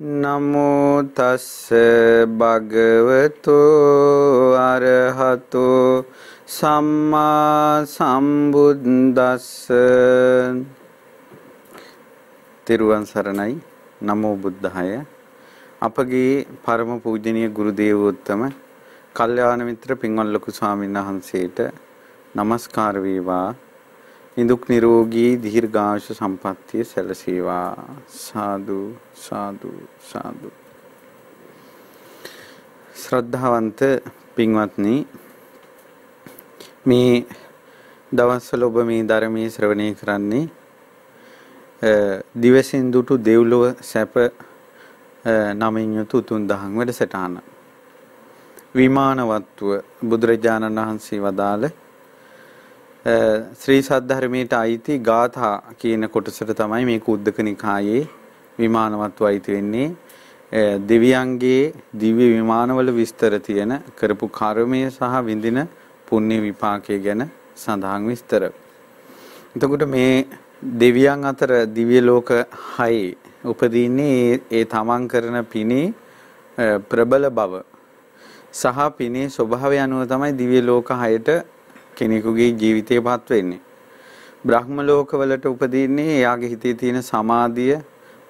නමෝ තස්ස භගවතු අරහතෝ සම්මා සම්බුද්දස්ස. තෙරුවන් සරණයි. නමෝ බුද්ධහය අපගේ පරම පූජනීය ගුරු දේවෝත්තම කල්යාණ මිත්‍ර පින්වත් ලොකු ස්වාමීන් වහන්සේට নমස්කාර වේවා. නිදුක් නිරෝගී දීර්ඝායුෂ සම්පන්නිය සැලසේවා. සාදු සාදු සාදු. ශ්‍රද්ධාවන්ත පින්වත්නි මේ දවස්වල ඔබ මේ ධර්මයේ ශ්‍රවණය කරන්නේ දිවසින් දුටු දෙව්ලොව සැප නමින් යුතු උතුම් දහම් වැඩසටහන. විමානවත්ව බුදුරජාණන් වහන්සේ වදාළ ශ්‍රී සද්ධර්මයට අයිති ගාථා කියන කොටසට තමයි මේ කුද්දක නිකායේ විමානවත්ව අයිති වෙන්නේ. දෙවියන්ගේ දිව්‍ය විමානවල විස්තර තියෙන කරපු කර්මය සහ විඳින පුණ්‍ය විපාකය ගැන සඳහන් විස්තර. එතකොට මේ දෙවියන් අතර දිව්‍ය ලෝක 6 උපදීන්නේ ඒ තමන් කරන පිනේ ප්‍රබල බව සහ පිනේ ස්වභාවය අනුව තමයි දිව්‍ය ලෝක 6ට කෙනෙකුගේ ජීවිතේ පත් වෙන්නේ. බ්‍රහ්ම ලෝකවලට උපදින්නේ එයාගේ හිතේ තියෙන සමාධිය,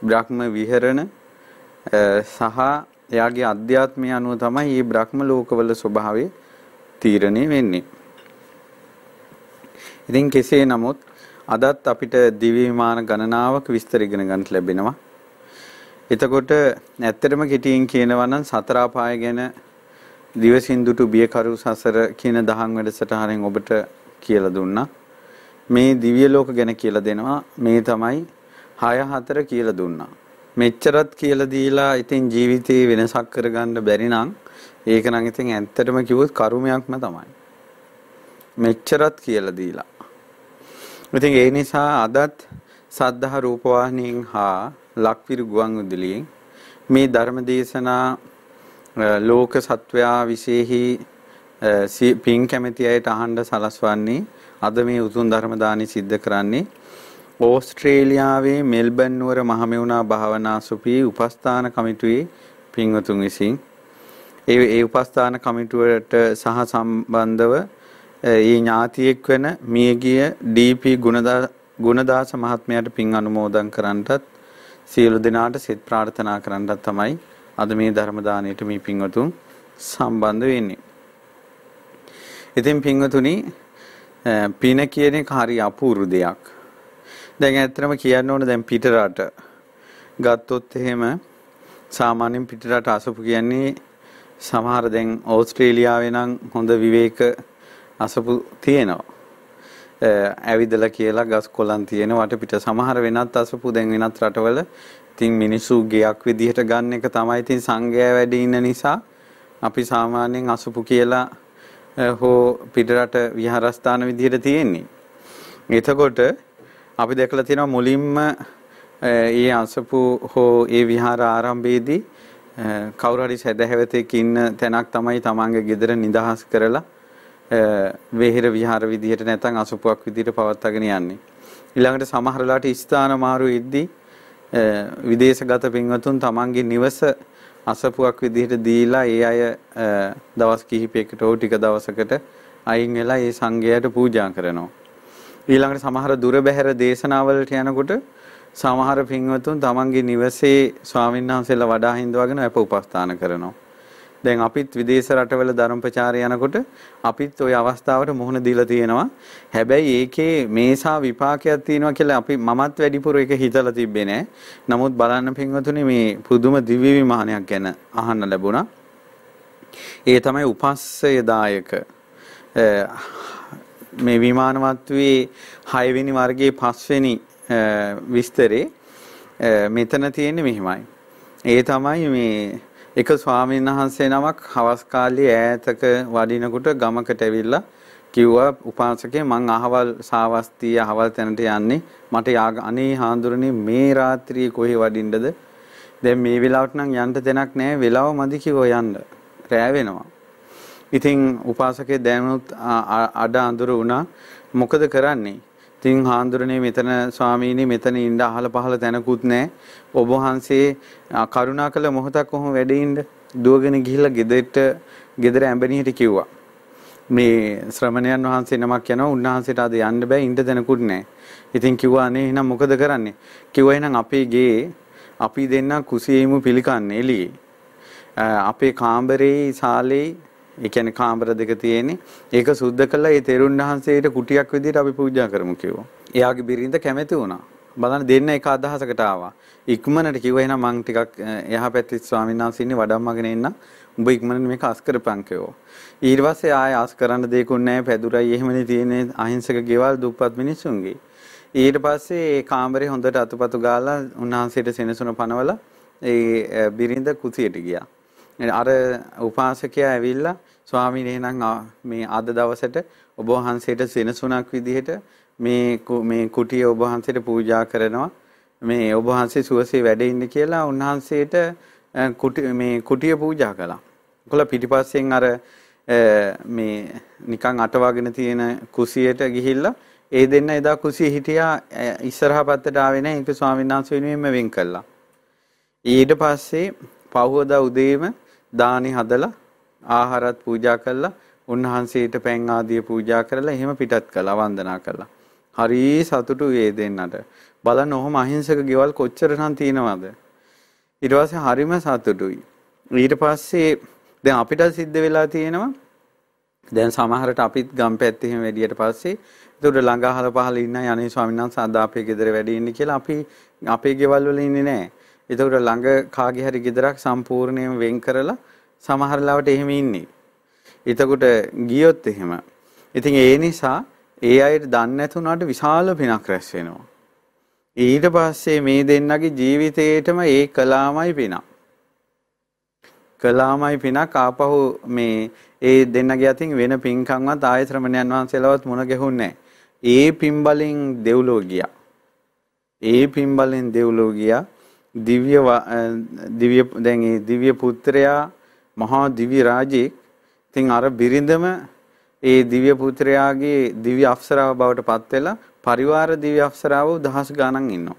බ්‍රහ්ම විහරණ සහ එයාගේ අධ්‍යාත්මය අනුව තමයි මේ බ්‍රහ්ම ලෝකවල ස්වභාවය තීරණය වෙන්නේ. ඉතින් කෙසේ නමුත් අදත් අපිට දිව්‍ය විමාන ගණනාවක විස්තර ඉගෙන ගන්න ලැබෙනවා. එතකොට ඇත්තටම කෙටියෙන් කියනවා නම් සතර අපාය ගැන දිවසින්දුටු බියකරු සසර කියන දහම් වැඩසටහනෙන් ඔබට කියලා දුන්නා. මේ දිව්‍ය ලෝක ගැන කියලා දෙනවා. මේ තමයි 6 4 කියලා දුන්නා. මෙච්චරත් කියලා දීලා ඉතින් ජීවිතේ වෙනසක් කරගන්න බැරි නම් ඒක නම් ඉතින් ඇත්තටම කිව්වොත් කරුමයක්ම තමයි. මෙච්චරත් කියලා දීලා. ඉතින් ඒ නිසා අදත් සද්ධා රූපවාහිනියෙන් හා ලක්විරු ගුවන් විදුලියෙන් මේ ධර්ම දේශනා ලෝක සත්වයා විශේෂෙහි පින් කැමැති අයට අහන්න සලස්වන්නේ අද මේ උතුම් ධර්ම දානි සිද්ධ කරන්නේ ඕස්ට්‍රේලියාවේ මෙල්බන් නුවර මහමෙවුනා භාවනා සුපී උපස්ථාන කමිටුවේ පින්වතුන් විසින් ඒ ඒ උපස්ථාන කමිටුවට සහ සම්බන්ධව ඒ ඥාතියෙක් වෙන මියගිය ඩී.පී. ගුණදාස මහත්මයාට පින් අනුමෝදන් කරන්නටත් සියලු දෙනාට සෙත් ප්‍රාර්ථනා කරන්නටත් තමයි අද මේ ධර්ම දාණයට මේ පින්වතුන් සම්බන්ධ වෙන්නේ. ඉතින් පින්වතුනි පින කියන එක හරි අපූර්ව දෙයක්. දැන් ඇත්තටම කියන්න ඕන දැන් පිටරට ගත්තොත් එහෙම සාමාන්‍යයෙන් පිටරට අසපු කියන්නේ සමහර දැන් ඕස්ට්‍රේලියාවේ නම් හොඳ විවේක අසපු තියෙනවා. ඇවිදලා කියලා ගස් කොළන් තියෙන වටපිට සමහර වෙනත් අසපු දැන් වෙනත් රටවල ඉතින් මිනිස්සු ගෙයක් විදිහට ගන්න එක තමයි ඉතින් සංඝයා වැඩි ඉන්න නිසා අපි සාමාන්‍යයෙන් අසුපු කියලා හෝ පිටරට විහාරස්ථාන විදිහට තියෙන්නේ. එතකොට අපි දැකලා තියෙනවා මුලින්ම ඒ අසපු හෝ ඒ විහාර ආරම්භයේදී කවුරු හරි සැදැහැවතෙක් ඉන්න තැනක් තමයි තමන්ගේ ගෙදර නිදහස් කරලා වෙහෙර විහාර විදිහට නැත්නම් අසුපුවක් විදිහට පවත්වාගෙන යන්නේ. ඊළඟට සමහර වෙලාවට ස්ථාන මාරු වෙද්දී විදේශගත පින්වතුන් තමන්ගේ නිවස අසපුවක් විදිහට දීලා ඒ අය දවස් කිහිපයකට හෝ ටික දවසකට අයින් වෙලා ඒ සංඝයාට පූජා කරනවා. ඊළඟට සමහර දුර බැහැර දේශනාවලට යනකොට සමහර පින්වතුන් තමන්ගේ නිවසේ ස්වාමීන් වහන්සේලා වඩා හිඳවගෙන අප උපස්ථාන කරනවා. දැන් අපිත් විදේශ රටවල ධර්ම ප්‍රචාරය යනකොට අපිත් ওই අවස්ථාවට මුහුණ දීලා තියෙනවා. හැබැයි ඒකේ මේසා විපාකයක් තියෙනවා කියලා අපි මමත් වැඩිපුර ඒක හිතලා තිබ්බේ නෑ. නමුත් බලන්න පින්වතුනි මේ පුදුම දිව්‍ය විමානයක් ගැන අහන්න ලැබුණා. ඒ තමයි උපස්සයදායක මේ විමානවත්වයේ 6 වෙනි වර්ගයේ 5 වෙනි විස්තරේ මෙතන තියෙන්නේ මෙහිමයි. ඒ තමයි මේ එක ස්වාමීන් වහන්සේ නමක් හවස් කාලේ ඈතක වඩිනකොට ගමකට ඇවිල්ලා කිව්වා උපාසකේ මං අහවල් සාවස්තිය අහවල් තැනට යන්නේ. මට අනේ හාඳුරනේ මේ රාත්‍රියේ කොහේ වඩින්නද? දැන් මේ වෙලාවට නම් යන්න තැනක් නැහැ වෙලාව මදි කිව්වා යන්න. රෑ වෙනවා ඉතින් උපාසකේ දැනුත් අඩ අඳුර වුණා. මොකද කරන්නේ? තින් හාන්දුරනේ මෙතන ස්වාමීනි මෙතන ඉන්න අහල පහල තැනකුත් නැහැ. ඔබ වහන්සේ කරුණාකර මොහොතක් කොහොම වැඩ ඉන්න දුවගෙන ගිහිල්ලා ගෙදරට ගෙදර ඇඹණියට කිව්වා. මේ ශ්‍රමණයන් වහන්සේ නමක් යනවා උන්වහන්සේට අද යන්න බෑ ඉන්න තැනකුත් නැහැ. ඉතින් කිව්වා අනේ එහෙනම් මොකද කරන්නේ? කිව්වා එහෙනම් අපේ ගේ අපි දෙන්න කුසියෙමු පිළිකන්නේ එළියේ. අපේ කාමරේ ශාලේ ඒ කියන්නේ කාමර දෙක තියෙන්නේ. ඒක සුද්ධ කළා ඒ තෙරුන් වහන්සේට කුටියක් විදිහට අපි පූජා කරමු කිව්වා. එයාගේ බිරිඳ කැමති වුණා. බලන්න දෙන්න එක අදහසකට ආවා. ඉක්මනට කිව්වා එහෙනම් මං ටිකක් එහා පැත්තේ ස්වාමීන් වහන්සේ ඉන්නේ වඩම්මගෙන එන්න. උඹ ඉක්මනට මේක අස් කරපන් කිව්වා. ඊට පස්සේ ආය අස් කරන්න දෙයක්වත් නැහැ පැදුරයි එහෙමනේ තියෙන්නේ අහිංසක ගෙවල් දුප්පත් මිනිස්සුන්ගේ. ඊට පස්සේ ඒ කාමරේ හොඳට අතුපතු ගාලා උන්වහන්සේට සෙනසුන පනවලා ඒ බිරිඳ කුසියට ගියා. අර උපාසකයා ඇවිල්ලා ස්වාමීන් එහෙනම් මේ අද දවසට ඔබ වහන්සේට සෙනසුනක් විදිහට මේ මේ කුටිය ඔබ වහන්සේට පූජා කරනවා. මේ ඔබ වහන්සේ සුවසේ වැඩ ඉන්න කියලා උන්වහන්සේට කුටි මේ කුටිය පූජා කළා. කොළ පිටිපස්සෙන් අර මේ නිකන් අටවගෙන තියෙන කුසියට ගිහිල්ලා ඒ දෙන්න එදා කුසියේ හිටියා ඉස්සරහා පැත්තට ආවේ නැහැ ඒක ස්වාමීන් වහන්සේ වෙනුවෙන්ම වෙන් කළා. ඊට පස්සේ පහවදා උදේම දානි හදලා ආහාරත් පූජා කළා උන්වහන්සේට පැන් ආදිය පූජා කරලා එහෙම පිටත් කළා වන්දනා කළා. හරි සතුටු ඒ දෙන්නට. බලන්න ඔහොම අහිංසක ගෙවල් කොච්චරනම් තියෙනවද? ඊට පස්සේ හරිම සතුටුයි. ඊට පස්සේ දැන් අපිට සිද්ධ වෙලා තියෙනවා දැන් සමහරට අපිත් ගම් පැත්තේ එහෙම වැඩියට පස්සේ ඒකට ළඟ අහල පහල ඉන්න යන්නේ ස්වාමීන් වහන්සේ අද අපේ ගෙදර වැඩ ඉන්නේ කියලා අපි අපේ ගෙවල් වල ඉන්නේ නැහැ. ඒකට ළඟ කාගේ හරි ගෙදරක් සම්පූර්ණයෙන් වෙන් කරලා සමහර ලාවට එහෙම ඉන්නේ. එතකොට ගියොත් එහෙම. ඉතින් ඒ නිසා ඒ අයට දන්නේ නැතුණාට විශාල පිනක් රැස් වෙනවා. ඊට පස්සේ මේ දෙන්නගේ ජීවිතේටම ඒ කලාමයි පිනක්. කලාමයි පිනක් ආපහු මේ ඒ දෙන්නගේ අතින් වෙන පින්කම්වත් ආය ශ්‍රමණයන් වහන්සේලවත් මුණ ගැහුන්නේ ඒ පින්බලෙන් දෙව්ලෝ ගියා. ඒ පින්බලෙන් දෙව්ලෝ ගියා. දිව්‍ය දිව්‍ය දැන් ඒ දිව්‍ය පුත්‍රයා මහා දිව්‍ය රාජෙක්. ඉතින් අර බිරිඳම ඒ දිව්‍ය පුත්‍රයාගේ දිව්‍ය අප්සරාව බවට පත් වෙලා පරිවාර දිව්‍ය අප්සරාව දහස් ගණන් ඉන්නවා.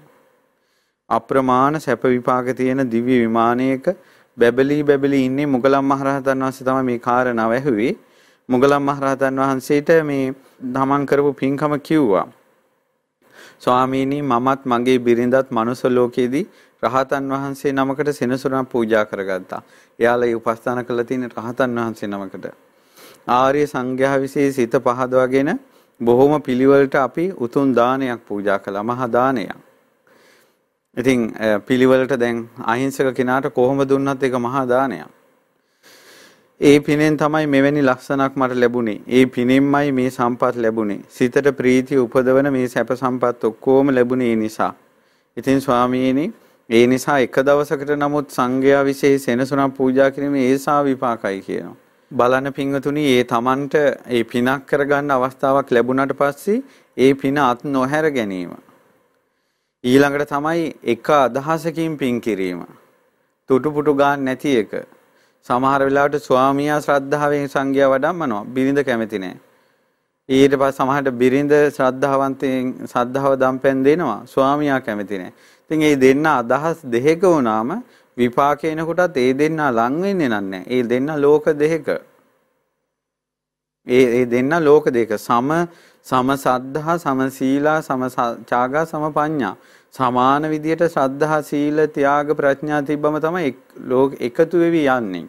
අප්‍රමාණ සැප විපාක තියෙන දිව්‍ය විමානයක බැබලී බැබලී ඉන්නේ මුගලන් මහරහතන් වහන්සේ තමයි මේ කාරණාව ඇහුවේ. මුගලන් මහරහතන් වහන්සේට මේ තමන් කරපු පින්කම කිව්වා. ස්වාමීනි මමත් මගේ බිරිඳත් මනුස්ස ලෝකයේදී රහතන් වහන්සේ නමකට සෙනසුරක් පූජා කරගත්තා. එයාලා ඒ උපස්ථාන කළ තියෙන රහතන් වහන්සේ නමකට. ආර්ය සංඝයා විසේ සිත පහදවාගෙන බොහොම පිළිවෙලට අපි උතුම් දානයක් පූජා කළා මහා දානයක්. ඉතින් පිළිවෙලට දැන් අහිංසක කෙනාට කොහොම දුන්නත් ඒක මහා දානයක්. ඒ පිනෙන් තමයි මෙවැනි ලක්ෂණක් මට ලැබුණේ. ඒ පිනෙන්මයි මේ සම්පත් ලැබුණේ. සිතට ප්‍රීතිය උපදවන මේ සැප සම්පත් ඔක්කොම ලැබුණේ නිසා. ඉතින් ස්වාමීනි ඒ නිසා එක දවසකට නමුත් සංඝයා විශේෂ සෙනසුනක් පූජා කිරීමේ ඒසා විපාකයි කියනවා. බලන පින්වතුනි ඒ තමන්ට ඒ පිනක් කරගන්න අවස්ථාවක් ලැබුණාට පස්සේ ඒ පින අත් නොහැර ගැනීම. ඊළඟට තමයි එක අදහසකින් පින් කිරීම. තුටුපුටු ගන්න නැති එක. සමහර වෙලාවට ස්වාමියා ශ්‍රද්ධාවෙන් සංඝයා වඩම්මනවා. බිරිඳ කැමති නැහැ ඊට පස්සේ සමහරට බිරිඳ ශ්‍රද්ධාවන්තයෙන් ශ්‍රද්ධාව දම්පැන් දෙනවා. ස්වාමියා කැමති නැහැ ඉතින් මේ දෙන්න අදහස් දෙක වුණාම විපාක එනකොටත් ඒ දෙන්නා ලං වෙන්නේ නැහැ. ඒ දෙන්න ලෝක දෙක. ඒ ඒ දෙන්න ලෝක දෙක සම සම සද්ධා සම සීලා සම ත්‍යාගා සම පඤ්ඤා සමාන විදියට ශ්‍රද්ධා සීල ත්‍යාග ප්‍රඥා තිබ්බම තමයි ලෝක එකතු වෙවි යන්නේ.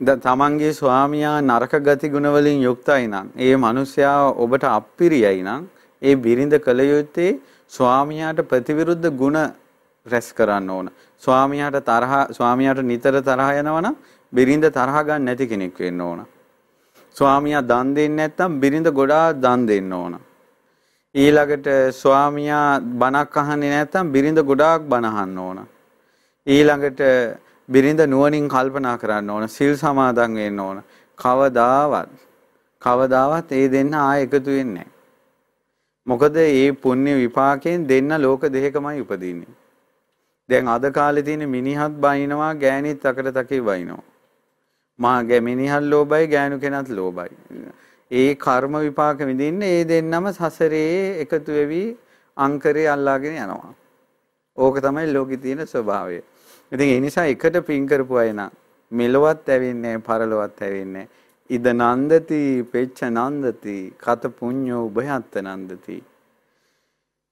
ද තමන්ගේ ස්වාමියා නරක ගති ගුණ වලින් යුක්තයි නම් ඒ මිනිසයා ඔබට අප්පිරියයි නම් ඒ බිරිඳ කල යුත්තේ ස්වාමියාට ප්‍රතිවිරුද්ධ ගුණ රැස් කරන්න ඕන. ස්වාමියාට තරහ ස්වාමියාට නිතර තරහ යනවනම් බිරිඳ තරහ ගන්න නැති කෙනෙක් වෙන්න ඕන. ස්වාමියා දන් දෙන්නේ නැත්නම් බිරිඳ ගොඩාක් දන් දෙන්න ඕන. ඊළඟට ස්වාමියා බණක් අහන්නේ නැත්නම් බිරිඳ ගොඩාක් බණ අහන්න ඕන. ඊළඟට බිරිඳ නුවණින් කල්පනා කරන්න ඕන. සිල් සමාදන් වෙන්න ඕන. කවදාවත් කවදාවත් ඒ දෙන්න ආය එකතු වෙන්නේ මොකද මේ පුණ්‍ය විපාකයෙන් දෙන්න ලෝක දෙකමයි උපදින්නේ. දැන් අද කාලේ තියෙන මිනිහත් බයිනවා ගෑණිත් අකට තකේ බයිනවා. මා මිනිහත් ලෝභයි ගෑනු කෙනත් ලෝභයි. ඒ කර්ම විපාක විඳින්න ඒ දෙන්නම සසරේ එකතු වෙවි අංකරේ අල්ලාගෙන යනවා. ඕක තමයි ලෝකේ තියෙන ස්වභාවය. ඉතින් ඒ නිසා එකට පින් කරපු අය නම් මෙලොවත් ඇවින්නේ පරලොවත් ඇවින්නේ ඉද නන්දති පෙච්ච නන්දති කත පුඤ්ඤෝ උභයත්ත නන්දති.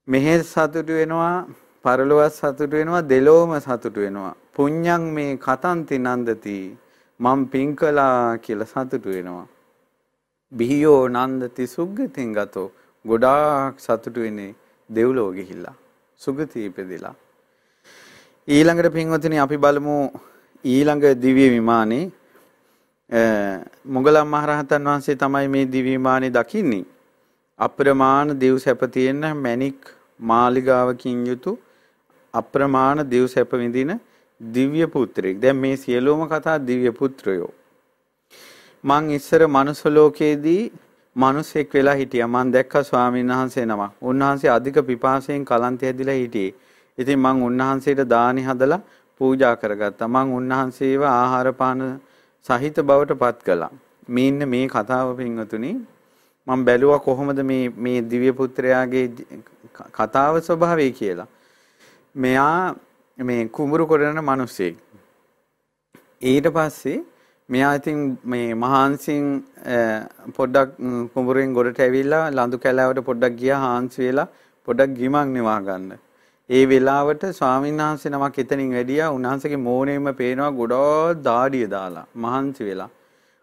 මෙහෙ සතුටු වෙනවා පරලොවත් සතුටු වෙනවා දෙලොවම සතුටු වෙනවා. පුඤ්ඤං මේ කතන්ති නන්දති මම් පින් කළා කියලා සතුටු වෙනවා. බිහියෝ නන්දති සුග්ගතින් ගතෝ. ගොඩාක් සතුටු වෙන්නේ දෙව්ලෝ ගිහිල්ලා. සුගති ඉපදිලා. ඊළඟට පින්වතුනි අපි බලමු ඊළඟ දිව්‍ය විමානේ මොගලම් මහරහතන් වහන්සේ තමයි මේ දිව්‍ය විමානේ දකින්නේ අප්‍රමාණ දෙව් සැප තියෙන මැණික් මාලිගාවකින් යුතු අප්‍රමාණ දෙව් සැප විඳින දිව්‍ය පුත්‍රයෙක්. දැන් මේ සියලුම කතා දිව්‍ය පුත්‍රයෝ. මං ඉස්සර මනුස්ස ලෝකයේදී මිනිසෙක් වෙලා හිටියා. මං දැක්කා ස්වාමීන් වහන්සේ නමක්. උන්වහන්සේ අධික පිපාසයෙන් කලන්තය ඇදිලා හිටියේ. ඉතින් මං උන්වහන්සේට දානි හදලා පූජා කරගත්තා. මං උන්වහන්සේව ආහාර පාන සහිත බවට පත් කළා. මේ ඉන්න මේ කතාව පින්වතුනි මම බැලුවා කොහොමද මේ මේ දිව්‍ය පුත්‍රයාගේ කතාව ස්වභාවය කියලා. මෙයා මේ කුඹුරු කරන මිනිස්සෙක්. ඊට පස්සේ මෙයා ඉතින් මේ මහාන්සින් පොඩ්ඩක් කුඹුරෙන් ගොඩට ඇවිල්ලා ලඳු කැලෑවට පොඩ්ඩක් ගියා හාන්සි වෙලා පොඩ්ඩක් ගිමක් නිවා ගන්න. ඒ වෙලාවට ස්වාමීන් වහන්සේ නමක් එතනින් වැඩියා උන්වහන්සේගේ මෝණයෙම පේනවා ගොඩාක් දාඩිය දාලා මහන්සි වෙලා.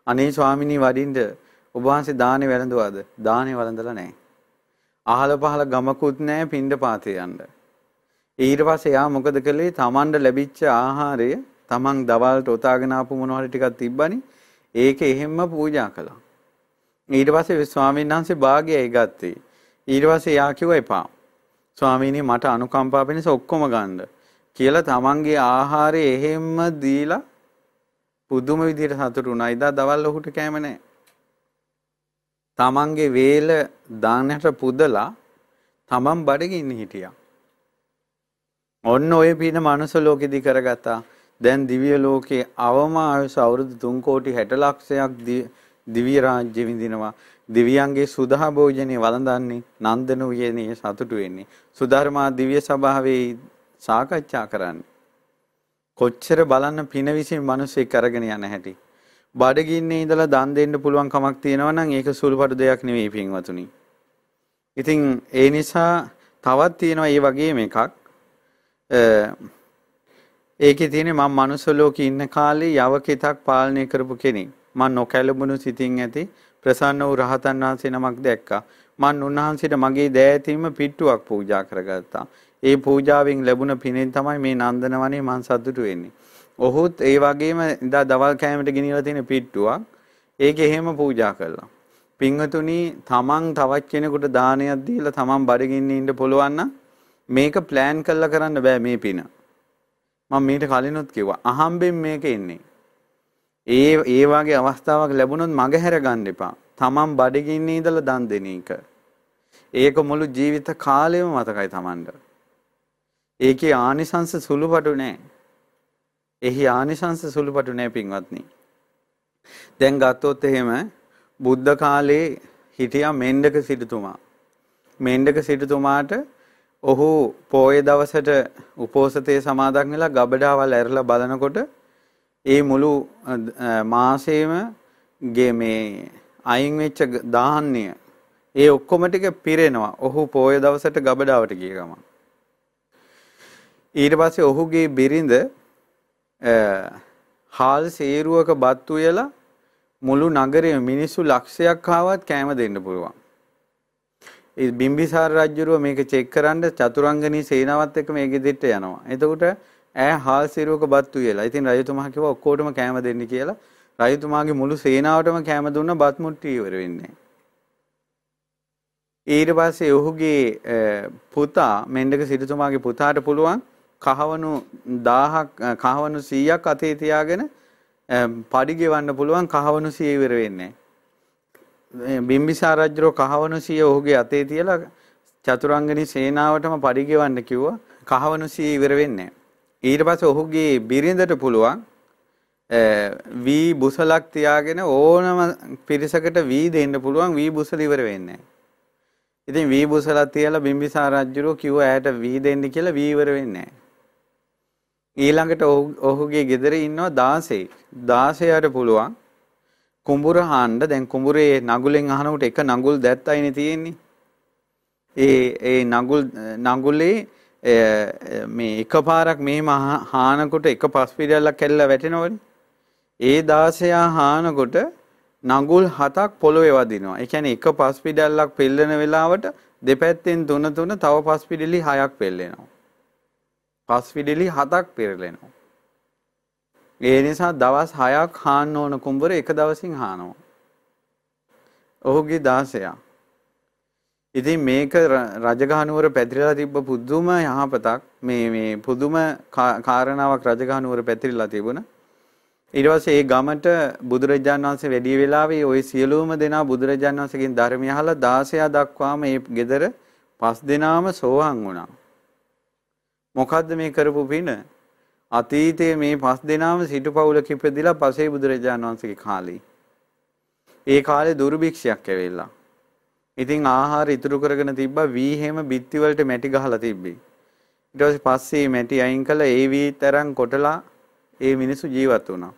අනේ ස්වාමිනී වඩින්න ඔබ වහන්සේ දානේ වැළඳුවාද? දානේ වළඳලා නැහැ. අහල පහල ගමකුත් නැහැ පින්ඩ පාතේ යන්න. ඊට පස්සේ යා මොකද කළේ? Tamanට ලැබිච්ච ආහාරය තමන් දවල්ට ඔතාගෙන ආපු මොනවද ටිකක් තිබ්බනේ ඒක එහෙම්ම පූජා කළා ඊට පස්සේ ස්වාමීන් වහන්සේ භාගයයි ගත්තේ ඊට පස්සේ යා කිව්වා එපා ස්වාමීනි මට අනුකම්පා වෙනස ඔක්කොම ගන්න කියලා තමන්ගේ ආහාරය එහෙම්ම දීලා පුදුම විදිහට සතුටු වුණා. ඉදා දවල් ඔහුට කැම නැහැ. තමන්ගේ වේල දාන්නට පුදලා තමන් බඩගින්න හිටියා. ඔන්න ඔය පින මනුස්ස ලෝකෙදි කරගත්තා. දැන් දිව්‍ය ලෝකයේ අවම ආයුෂ අවුරුදු 3 කෝටි 60 ලක්ෂයක් දිව්‍ය රාජ්‍ය විඳිනවා. දිව්‍යයන්ගේ සුදා භෝජනේ වළඳන්නේ නන්දන උයනේ සතුටු වෙන්නේ. සුධර්මා දිව්‍ය සභාවේ සාකච්ඡා කරන්නේ. කොච්චර බලන්න පින විසින් මිනිස්සෙක් අරගෙන යන හැටි. බඩගින්නේ ඉඳලා දන් දෙන්න පුළුවන් කමක් තියෙනවා නම් ඒක සුළුපටු දෙයක් නෙවෙයි පින්වතුනි. ඉතින් ඒ නිසා තවත් තියෙනවා මේ වගේම එකක්. ඒකේ තියෙන්නේ මම මනුස්ස ලෝකේ ඉන්න කාලේ යවකෙතක් පාලනය කරපු කෙනෙක්. මම නොකැලඹුණු සිතින් ඇති ප්‍රසන්න වූ රහතන් වහන්සේ නමක් දැක්කා. මම උන්වහන්සේට මගේ දෑතීම පිට්ටුවක් පූජා කරගත්තා. ඒ පූජාවෙන් ලැබුණ පිනෙන් තමයි මේ නන්දනවනේ මං සතුටු වෙන්නේ. ඔහුත් ඒ වගේම ඉදා දවල් කෑමට ගෙනියලා තියෙන පිට්ටුවක් ඒක එහෙම පූජා කළා. පින්වතුනි තමන් තවත් කෙනෙකුට දානයක් දීලා තමන් බඩගින්න ඉන්න පුළුවන් මේක ප්ලෑන් කරලා කරන්න බෑ මේ පින. මම මීට කලිනුත් කිව්වා අහම්බෙන් මේක එන්නේ. ඒ ඒ වගේ අවස්ථාවක් ලැබුණොත් මගහැර ගන්න එපා. තමන් බඩගින්නේ ඉඳලා දන් දෙන එක. ඒක මුළු ජීවිත කාලෙම මතකයි Tamanට. ඒකේ ආනිසංස සුළුපටු නෑ. එහි ආනිසංස සුළුපටු නෑ පින්වත්නි. දැන් ගත්තොත් එහෙම බුද්ධ කාලේ හිටියා මෙණ්ඩක සිටුතුමා. මෙණ්ඩක සිටුතුමාට ඔහු පෝය දවසට උපෝසතේ සමාදන් වෙලා ගබඩාවල් ඇරලා බලනකොට ඒ මුළු මාසෙම ගේ මේ අයින් වෙච්ච ධාන්‍ය ඒ ඔක්කොම ටික පිරෙනවා. ඔහු පෝය දවසට ගබඩාවට ගිය ගමන්. ඊට පස්සේ ඔහුගේ බිරිඳ හාල් සේරුවක බත් උයලා මුළු නගරේ මිනිස්සු ලක්ෂයක් ආවත් කෑම දෙන්න පුළුවන්. ඒ බිම්බිසාර රජුරුව මේක චෙක් කරන්න චතුරංගනී සේනාවත් එක්ක මේ ගෙදෙට්ට යනවා. එතකොට ඈ හාල් සිරුවක බත් උයලා. ඉතින් රජතුමා කිව්වා ඔක්කොටම කෑම දෙන්න කියලා. රජතුමාගේ මුළු සේනාවටම කෑම දුන්න බත් මුට්ටි ඉවර වෙන්නේ. ඊට පස්සේ ඔහුගේ පුතා මෙන්ඩක සිටුතුමාගේ පුතාට පුළුවන් කහවණු 1000ක් කහවණු 100ක් අතේ තියාගෙන පඩි ගෙවන්න පුළුවන් කහවණු 100 ඉවර වෙන්නේ. බිම්බිසාර රජුරෝ කහවණු සිය ඔහුගේ අතේ තියලා චතුරංගනි සේනාවටම පරිගෙවන්න කිව්වා කහවණු සිය ඉවර වෙන්නේ ඊට පස්සේ ඔහුගේ බිරිඳට පුළුවන් වී බුසලක් තියාගෙන ඕනම පිරිසකට වී දෙන්න පුළුවන් වී බුසල ඉවර වෙන්නේ ඉතින් වී බුසලක් තියලා බිම්බිසාර රජුරෝ කිව්වා ඇයට වී දෙන්න කියලා වී ඉවර වෙන්නේ ඊළඟට ඔහුගේ ගෙදර ඉන්නවා 16 16ට පුළුවන් කුඹුර හාන්න. දැන් කුඹුරේ නගුලෙන් අහනකොට එක නගුල් දැත්තයිනේ තියෙන්නේ. ඒ ඒ නගුල් නගුලේ මේ එකපාරක් මෙහෙම හානකොට එක පස්පිඩල්ලක් කැල්ල වැටෙනවනේ. ඒ 16 හානකොට නගුල් හතක් පොළොවේ වදිනවා. ඒ කියන්නේ එක පස්පිඩල්ලක් පෙල්ලෙන වෙලාවට දෙපැත්තෙන් තුන තුන තව පස්පිඩලි හයක් පෙල්ලෙනවා. පස්පිඩලි හතක් පෙරලෙනවා. ඒ නිසා දවස් 6ක් හාන්න ඕන කුඹර එක දවසින් හානවා. ඔහුගේ 16ක්. ඉතින් මේක රජගහනුවර පැතිරලා තිබ්බ පුදුම යහපතක් මේ මේ පුදුම කාරණාවක් රජගහනුවර පැතිරලා තිබුණා. ඊට පස්සේ ඒ ගමට බුදුරජාණන් වහන්සේ වැඩි වෙලාවේ ওই සියලුම දෙනා බුදුරජාණන් වහන්සේගෙන් ධර්මය අහලා 16 දක්වාම මේ ගෙදර පස් දෙනාම සෝහන් වුණා. මොකද්ද මේ කරපු පින? අතීතයේ මේ පස් දෙනාම සිටු පවුලක ඉපදිලා පසේ බුදුරජාණන් වහන්සේගේ කාලේ. ඒ කාලේ දුර්භික්ෂයක් ඇවිල්ලා. ඉතින් ආහාර ඉතුරු කරගෙන තිබ්බා වී හැම බිත්ති වලට මැටි ගහලා තිබ්බේ. ඊට පස්සේ පස්සේ මැටි අයින් කළා ඒ වී තරම් කොටලා ඒ මිනිස්සු ජීවත් වුණා.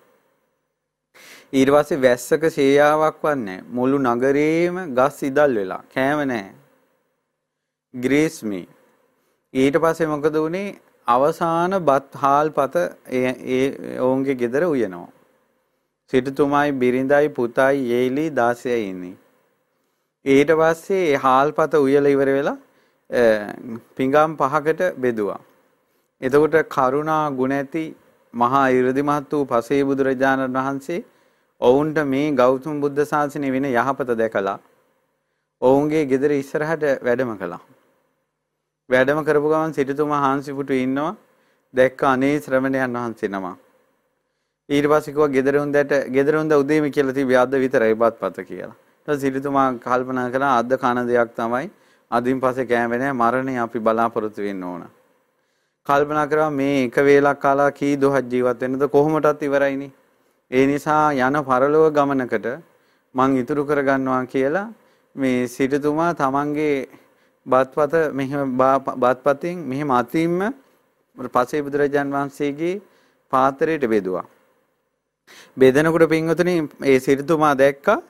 ඊට පස්සේ වැස්සක ශේයාවක්වත් නැහැ. මුළු නගරේම ගස් ඉදල් වෙලා කෑම නැහැ. ග්‍රීස්මි. ඊට පස්සේ මොකද වුනේ? අවසාන බත් හාල් පත ඒ ඔවුන්ගේ ගෙදර උයනවා. සිටුතුමයි බිරිඳයි පුතයි යේලි 16යි ඉන්නේ. ඊට පස්සේ හාල් පත උයලා ඉවර වෙලා පිඟම් පහකට බෙදුවා. එතකොට කරුණා ගුණ ඇති මහා 이르දිමත් වූ පසේ බුදුරජාණන් වහන්සේ ඔවුන්ට මේ ගෞතම බුද්ධ ශාසනය වෙන යහපත දැකලා ඔවුන්ගේ ගෙදර ඉස්සරහට වැඩම කළා. වැඩම කරපු ගමන් සිටුතුමා හාන්සිපුටු ඉන්නවා දැක්ක අනේ ශ්‍රමණයන් වහන්සේ නම. ඊට පස්සේ කිව්වා ගෙදර හොඳට ගෙදර හොඳ උදේම කියලා තිබ්බේ අද විතරයි බත්පත කියලා. ඊට සිටුතුමා කල්පනා කළා අද කන දෙයක් තමයි අදින් පස්සේ කෑමේ නැහැ මරණය අපි බලාපොරොත්තු වෙන්න ඕන. කල්පනා කරා මේ එක වේලක් කාලා කී දොහක් ජීවත් වෙන්නද කොහොමටත් ඉවරයිනේ. ඒ නිසා යන පරලෝක ගමනකට මං ඉතුරු කරගන්නවා කියලා මේ සිටුතුමා තමන්ගේ බත්පත මෙහෙම බත්පතින් මෙහෙම අතින්ම පසේ බුදුරජාන් වහන්සේගේ පාත්‍රයට බෙදුවා. බෙදනකොට පින්වතුනි ඒ සිරිතුමා දැක්කා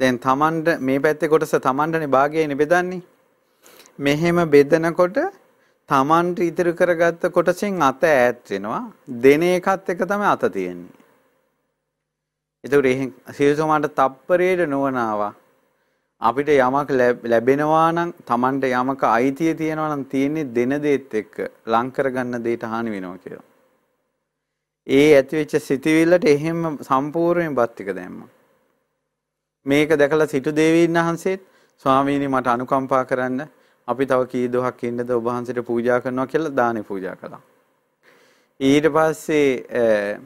දැන් තමන්ට මේ පැත්තේ කොටස තමන්ටනේ භාගයනේ බෙදන්නේ. මෙහෙම බෙදනකොට තමන්ට ඉතිරි කරගත්ත කොටසෙන් අත ඈත් වෙනවා. දෙන එකත් එක තමයි අත තියෙන්නේ. ඒතකොට එහෙන් සිරිතුමාට තප්පරයට නොවනවා. අපිට යමක් ලැබෙනවා නම් Tamanට යමක අයිතිය තියෙනවා නම් තියෙන්නේ දෙන දේත් එක්ක ලං කරගන්න දෙයට හානි වෙනවා කියලා. ඒ ඇතිවෙච්ච සිතිවිල්ලට එහෙම සම්පූර්ණයෙන් බත් ටික දැම්මා. මේක දැකලා සිටු දේවීන් වහන්සේත් ස්වාමීනි මට අනුකම්පා කරන්න අපි තව කී දොහක් ඉන්නද ඔබ වහන්සේට පූජා කරනවා කියලා දානේ පූජා කළා. ඊට පස්සේ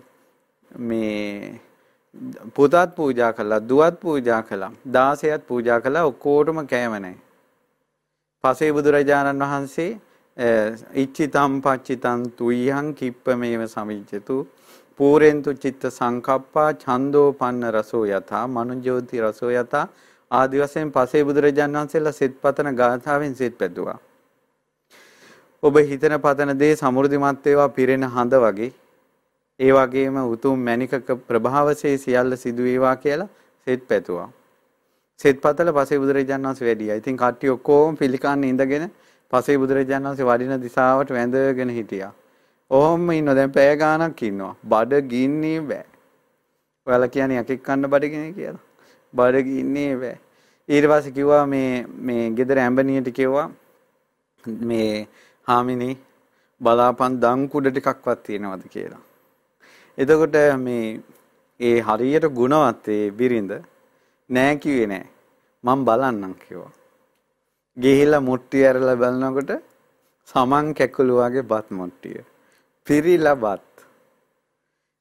මේ පුතත් පූජා කළා දුවත් පූජා කළා 16ත් පූජා කළා ඔක්කොටම කෑම නැහැ. පසේ බුදුරජාණන් වහන්සේ ඉච්ඡිතම් පච්චිතං තුයං කිප්පමේව සමිච්ඡතු පූරෙන්තු චිත්ත සංකප්පා ඡන්தோපන්න රසෝ යතා මනුජ්‍යෝති රසෝ යතා ආදි වශයෙන් පසේ බුදුරජාණන් වහන්සේලා සෙත්පතන ගාථාවෙන් සෙත් පැදුවා. ඔබ හිතන පතන දේ සමෘද්ධිමත් වේවා පිරෙන හඳ වගේ ඒ වගේම උතුම් මණිකක ප්‍රභාවසේ සියල්ල සිදු වේවා කියලා සෙත් පැතුවා. සෙත් පතල පසේ බුදුරජාණන් වහන්සේ වැඩියා. ඉතින් කට්ටිය ඔක්කොම පිළිකන්න ඉඳගෙන පසේ බුදුරජාණන් වහන්සේ වඩින දිශාවට වැඳගෙන හිටියා. ඔහොම ඉන්නවා දැන් පැය ගාණක් ඉන්නවා. බඩ ගින්නේ බෑ. ඔයාලා කියන්නේ යකෙක් කන්න බඩගිනේ කියලා. බඩ ගින්නේ බෑ. ඊට පස්සේ කිව්වා මේ මේ ගෙදර ඇඹනියට කිව්වා මේ හාමිනේ බලාපන් දන් කුඩ ටිකක්වත් තියෙනවද කියලා. එතකොට මේ ඒ හරියට ගුණවත් ඒ බිරිඳ නෑ කිව්වේ නෑ. මම බලන්නම් කිව්වා. ගිහිල්ලා මුට්ටිය ඇරලා බලනකොට සමන් කැකුළු වගේ බත් මුට්ටිය. පිරිලා බත්.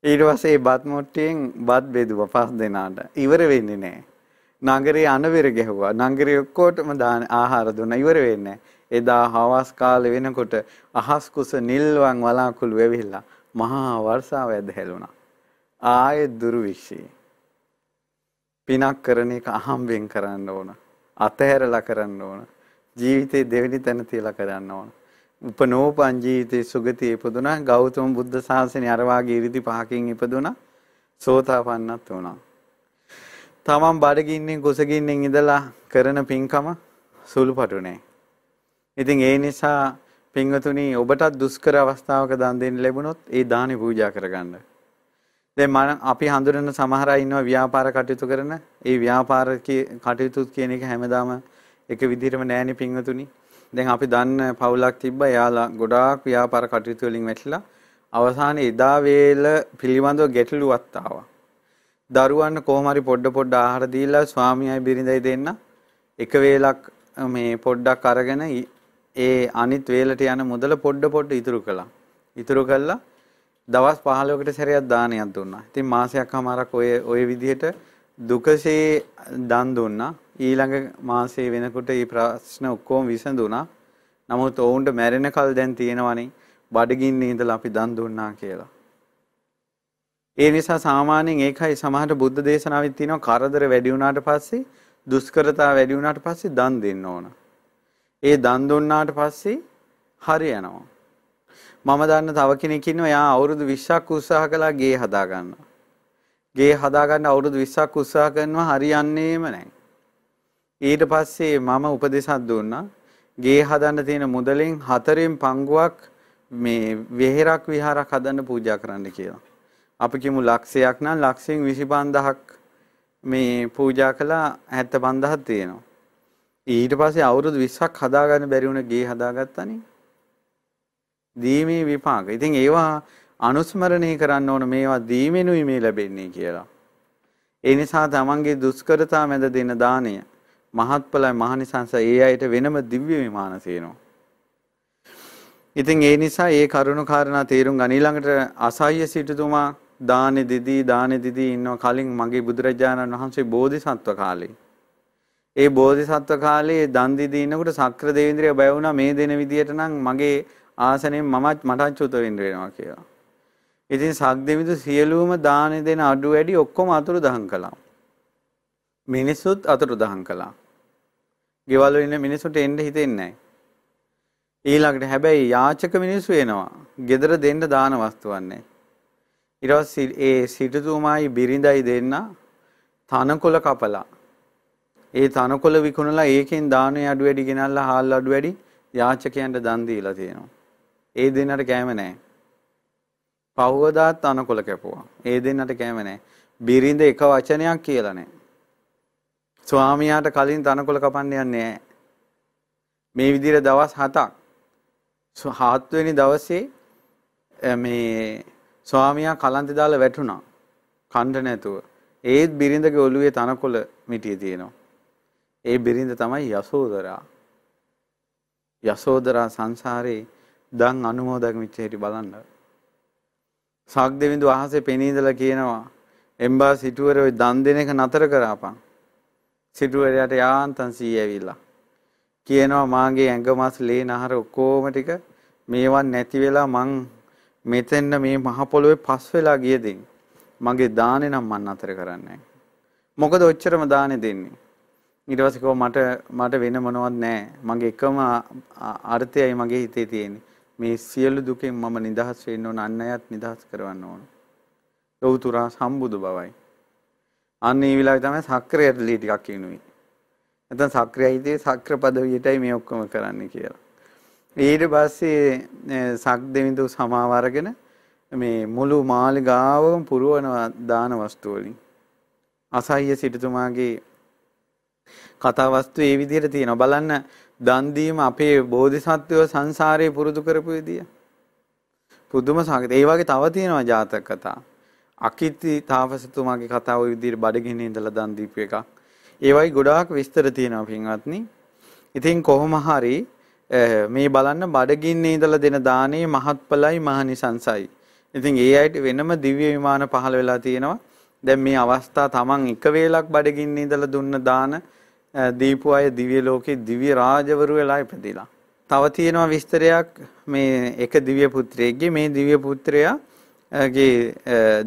ඊට පස්සේ ඒ බත් මුට්ටියෙන් බත් බෙදුවා පස් දෙනාට. ඉවර වෙන්නේ නෑ. නගරේ අනවර ගැහුවා. නගරේ ඔක්කොටම දාන ආහාර දුන්නා. ඉවර වෙන්නේ එදා හවස් කාලේ වෙනකොට අහස් කුස නිල්වන් වලාකුළු වෙවිලා මහා වර්ෂාව ඇද හැලුණා. ආයෙත් දුරු විශ්ේ. පිනක් කරන එක අහම්බෙන් කරන්න ඕන. අතහැරලා කරන්න ඕන. ජීවිතේ දෙවෙනි තැන තියලා කරන්න ඕන. උපනෝපන් ජීවිතේ සුගතිය ඉපදුනා ගෞතම බුද්ධ ශාසනය අර වාගේ ඉරිදි පහකින් ඉපදුනා සෝතාපන්නත් වුණා. තමන් බඩගින්නෙන් කුසගින්නෙන් ඉඳලා කරන පින්කම සුළුපටු නෑ. ඉතින් ඒ නිසා පින්වතුනි ඔබටත් දුෂ්කර අවස්ථාවක දන් දෙන්න ලැබුණොත් ඒ දානි පූජා කරගන්න. දැන් මම අපි හඳුනන සමහර අය ඉන්නවා ව්‍යාපාර කටයුතු කරන. ඒ ව්‍යාපාර කටයුතු කියන එක හැමදාම එක විදිහටම නෑනේ පින්වතුනි. දැන් අපි දන්න පවුලක් තිබ්බා. එයාලා ගොඩාක් ව්‍යාපාර කටයුතු වලින් වැටිලා අවසානයේ එදා වේල පිළිබඳව ගැටලුවක් ආවා. දරුවන්ට කොහොම හරි පොඩ පොඩ ආහාර දීලා ස්වාමියායි බිරිඳයි දෙන්න එක වේලක් මේ පොඩ්ඩක් අරගෙන ඒ අනිත් වේලට යන මුදල පොඩ පොඩ ඉතුරු කළා. ඉතුරු කළා දවස් 15කට සැරයක් දානයක් දුන්නා. ඉතින් මාසයක් හමාරක් ඔය ඔය විදිහට දුකසේ දන් දුන්නා. ඊළඟ මාසේ වෙනකොට මේ ප්‍රශ්න ඔක්කොම විසඳුණා. නමුත් ඔවුන්ට මැරෙන කල් දැන් තියෙනවනේ බඩගින්නේ ඉඳලා අපි දන් දුන්නා කියලා. ඒ නිසා සාමාන්‍යයෙන් ඒකයි සමහර බුද්ධ දේශනාවෙත් තියෙනවා කරදර වැඩි වුණාට පස්සේ දුෂ්කරතා වැඩි වුණාට පස්සේ දන් දෙන්න ඕන. ඒ දන් දුන්නාට පස්සේ හරියනවා. මම දන්න තව කෙනෙක් ඉන්නවා එයා අවුරුදු 20ක් උත්සාහ කළා ගේ හදාගන්න. ගේ හදාගන්න අවුරුදු 20ක් උත්සාහ කරනවා හරියන්නේම නැහැ. ඊට පස්සේ මම උපදේශයක් දුන්නා. ගේ හදන්න තියෙන මුදලෙන් හතරෙන් පංගුවක් මේ වෙහෙරක් විහාරක් හදන්න පූජා කරන්න කියලා. අපි කියමු ලක්ෂයක් නම් ලක්ෂයෙන් 25000ක් මේ පූජා කළා 75000ක් තියෙනවා. ඊට පස්සේ අවුරුදු 20ක් හදාගන්න බැරි වුණ ගේ හදාගත්තනේ. දීමේ විපාක. ඉතින් ඒවා අනුස්මරණය කරන්න ඕන මේවා දීමෙනුයි මේ ලැබෙන්නේ කියලා. ඒ නිසා තමන්ගේ දුෂ්කරතා මැද දෙන දාණය මහත්ඵලයි මහනිසංස ඒ අයට වෙනම දිව්‍ය විමාන තියෙනවා. ඉතින් ඒ නිසා ඒ කරුණු කාරණා තේරුම් ගනි ළඟට අසහ්‍ය සිටුතුමා දානෙ දිදී දානෙ දිදී ඉන්නව කලින් මගේ බුදුරජාණන් වහන්සේ බෝධිසත්ව කාලේ. ඒ බෝධිසත්ව කාලේ දන් දිදී ඉන්නකොට සක්‍ර දේවේන්ද්‍රය බය වුණා මේ දෙන විදියට නම් මගේ ආසනෙන් මමත් මටත් චුත වෙන්න වෙනවා කියලා. ඉතින් සක්දෙවිදු සියලුම දාන දෙන අඩු වැඩි ඔක්කොම අතුරු දහන් කළා. මිනිස්සුත් අතුරු දහන් කළා. ගෙවල් වල ඉන්න මිනිස්සුන්ට එන්න හිතෙන්නේ නැහැ. ඊළඟට හැබැයි යාචක මිනිස්සු එනවා. gedara දෙන්න දාන වස්තුවක් නැහැ. ඊට පස්සේ ඒ සිටුතුමායි බිරිඳයි දෙන්න තනකොළ කපලා ඒ තනකොළ විකුණලා ඒකෙන් දානේ අඩු වැඩි ගෙනල්ලා හාල් අඩු වැඩි යාචකයන්ට දන් දීලා තියෙනවා. ඒ දෙන්නට කැම නැහැ. පහවදාත් තනකොළ කැපුවා. ඒ දෙන්නට කැම නැහැ. බිරිඳ එක වචනයක් කියලා නැහැ. ස්වාමියාට කලින් තනකොළ කපන්න යන්නේ නැහැ. මේ විදිහට දවස් 7ක්. හත්වෙනි දවසේ මේ ස්වාමියා කලන්තේ දාලා වැටුණා. කණ්ඩ නැතුව. ඒත් බිරිඳගේ ඔළුවේ තනකොළ මිටිය තියෙනවා. ඒ බිරිඳ තමයි යසෝදරා. යසෝදරා සංසාරේ දන් අනුමෝදක වෙච්ච හැටි බලන්න. සාක් දෙවිඳු අහසේ පෙනී ඉඳලා කියනවා එම්බා සිටුවර ওই දන් දෙන එක නතර කරාපන්. සිටුවරයාට යාන්තම් සී ඇවිල්ලා. කියනවා මාගේ ඇඟ මස් ලේ නහර ඔක්කොම ටික මේවන් නැති වෙලා මං මෙතෙන්න මේ මහ පොළොවේ පස් වෙලා ගියදින් මගේ දානේ නම් මන් අතර කරන්නේ මොකද ඔච්චරම දානේ දෙන්නේ? ඊට පස්සේ කව මට මට වෙන මොනවත් නැහැ. මගේ එකම අර්ථයයි මගේ හිතේ තියෙන්නේ. මේ සියලු දුකෙන් මම නිදහස් වෙන්න ඕන අන් අයත් නිදහස් කරවන්න ඕන. ලෞතුරා සම්බුදු බවයි. අන්න ඒ වෙලාවේ තමයි සක්‍රියට ලී ටිකක් කියනුයි නැත්නම් සක්‍රියයිදී සක්‍ර පදවියටයි මේ ඔක්කොම කරන්න කියලා. ඊට පස්සේ සක් දෙවිඳු සමාව අරගෙන මේ මුළු මාලිගාවම පුරවන දාන වස්තු වලින්. අසහ්‍ය සිටුතුමාගේ කතා වස්තු ඒ විදිහට තියෙනවා. බලන්න දන් දීම අපේ බෝධිසත්වය සංසාරේ පුරුදු කරපු විදිය පුදුම සාගත ඒ වගේ තව තියෙනවා ජාතක කතා අකිති තාපසතුමාගේ කතාව ওই විදිහට බඩගින්නේ ඉඳලා දන් දීපු එකක් ඒ වගේ ගොඩාක් විස්තර තියෙනවා පින්වත්නි ඉතින් කොහොම හරි මේ බලන්න බඩගින්නේ ඉඳලා දෙන දානේ මහත්ඵලයි මහනිසංසයි. ඉතින් ඒ අයට වෙනම දිව්‍ය විමාන පහළ වෙලා තියෙනවා. දැන් මේ අවස්ථා තමන් එක වේලක් බඩගින්නේ ඉඳලා දුන්න දාන දීපු අය දිව්‍ය ලෝකේ දිව්‍ය රාජවරු වෙලා ඉපදිලා. තව තියෙනවා විස්තරයක් මේ එක දිව්‍ය පුත්‍රයෙක්ගේ මේ දිව්‍ය පුත්‍රයා ගේ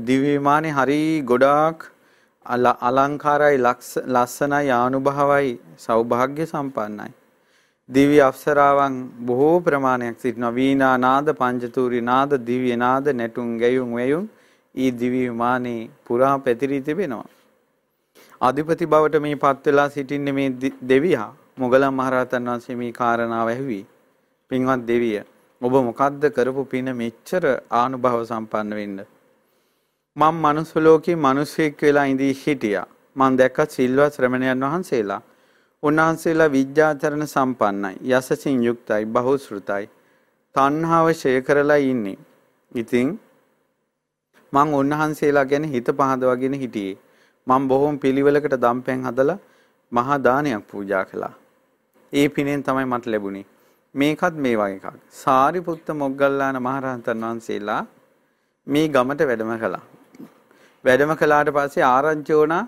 දිව්‍ය විමානේ හරි ගොඩාක් අලංකාරයි ලස්සනයි ආනුභාවයි සෞභාග්‍ය සම්පන්නයි. දිව්‍ය අප්සරාවන් බොහෝ ප්‍රමාණයක් සිටිනවා. වීණා නාද, පංචතූරි නාද, දිව්‍ය නාද, නැටුම් ගැයුම් වැයුම් ඊ දිව්‍ය විමානේ පුරා පැතිරී තිබෙනවා. අධිපති බවට මේ පත් වෙලා සිටින්නේ මේ දෙවියා. මොගලන් මහරහතන් වහන්සේ මේ කාරණාව ඇහුවි. පින්වත් දෙවිය, ඔබ මොකද්ද කරපු පින මෙච්චර ආනුභව සම්පන්න වෙන්න? මම මනුස්ස ලෝකේ මිනිසෙක් වෙලා ඉඳී හිටියා. මම දැක්ක සිල්වත් ශ්‍රමණයන් වහන්සේලා. උන්වහන්සේලා විද්‍යාචරණ සම්පන්නයි, යසසින් යුක්තයි, බහුශෘතයි. තණ්හාව ෂය කරලා ඉන්නේ. ඉතින් මං උන්වහන්සේලා ගැන හිත පහදවගෙන හිටියේ. මම බොහොම පිළිවෙලකට දම්පැන් හදලා මහා දානයක් පූජා කළා. ඒ පිනෙන් තමයි මට ලැබුණේ. මේකත් මේ වගේ එකක්. සාරිපුත්ත මොග්ගල්ලාන මහරහතන් වහන්සේලා මේ ගමට වැඩම කළා. වැඩම කළාට පස්සේ ආරංචි වුණා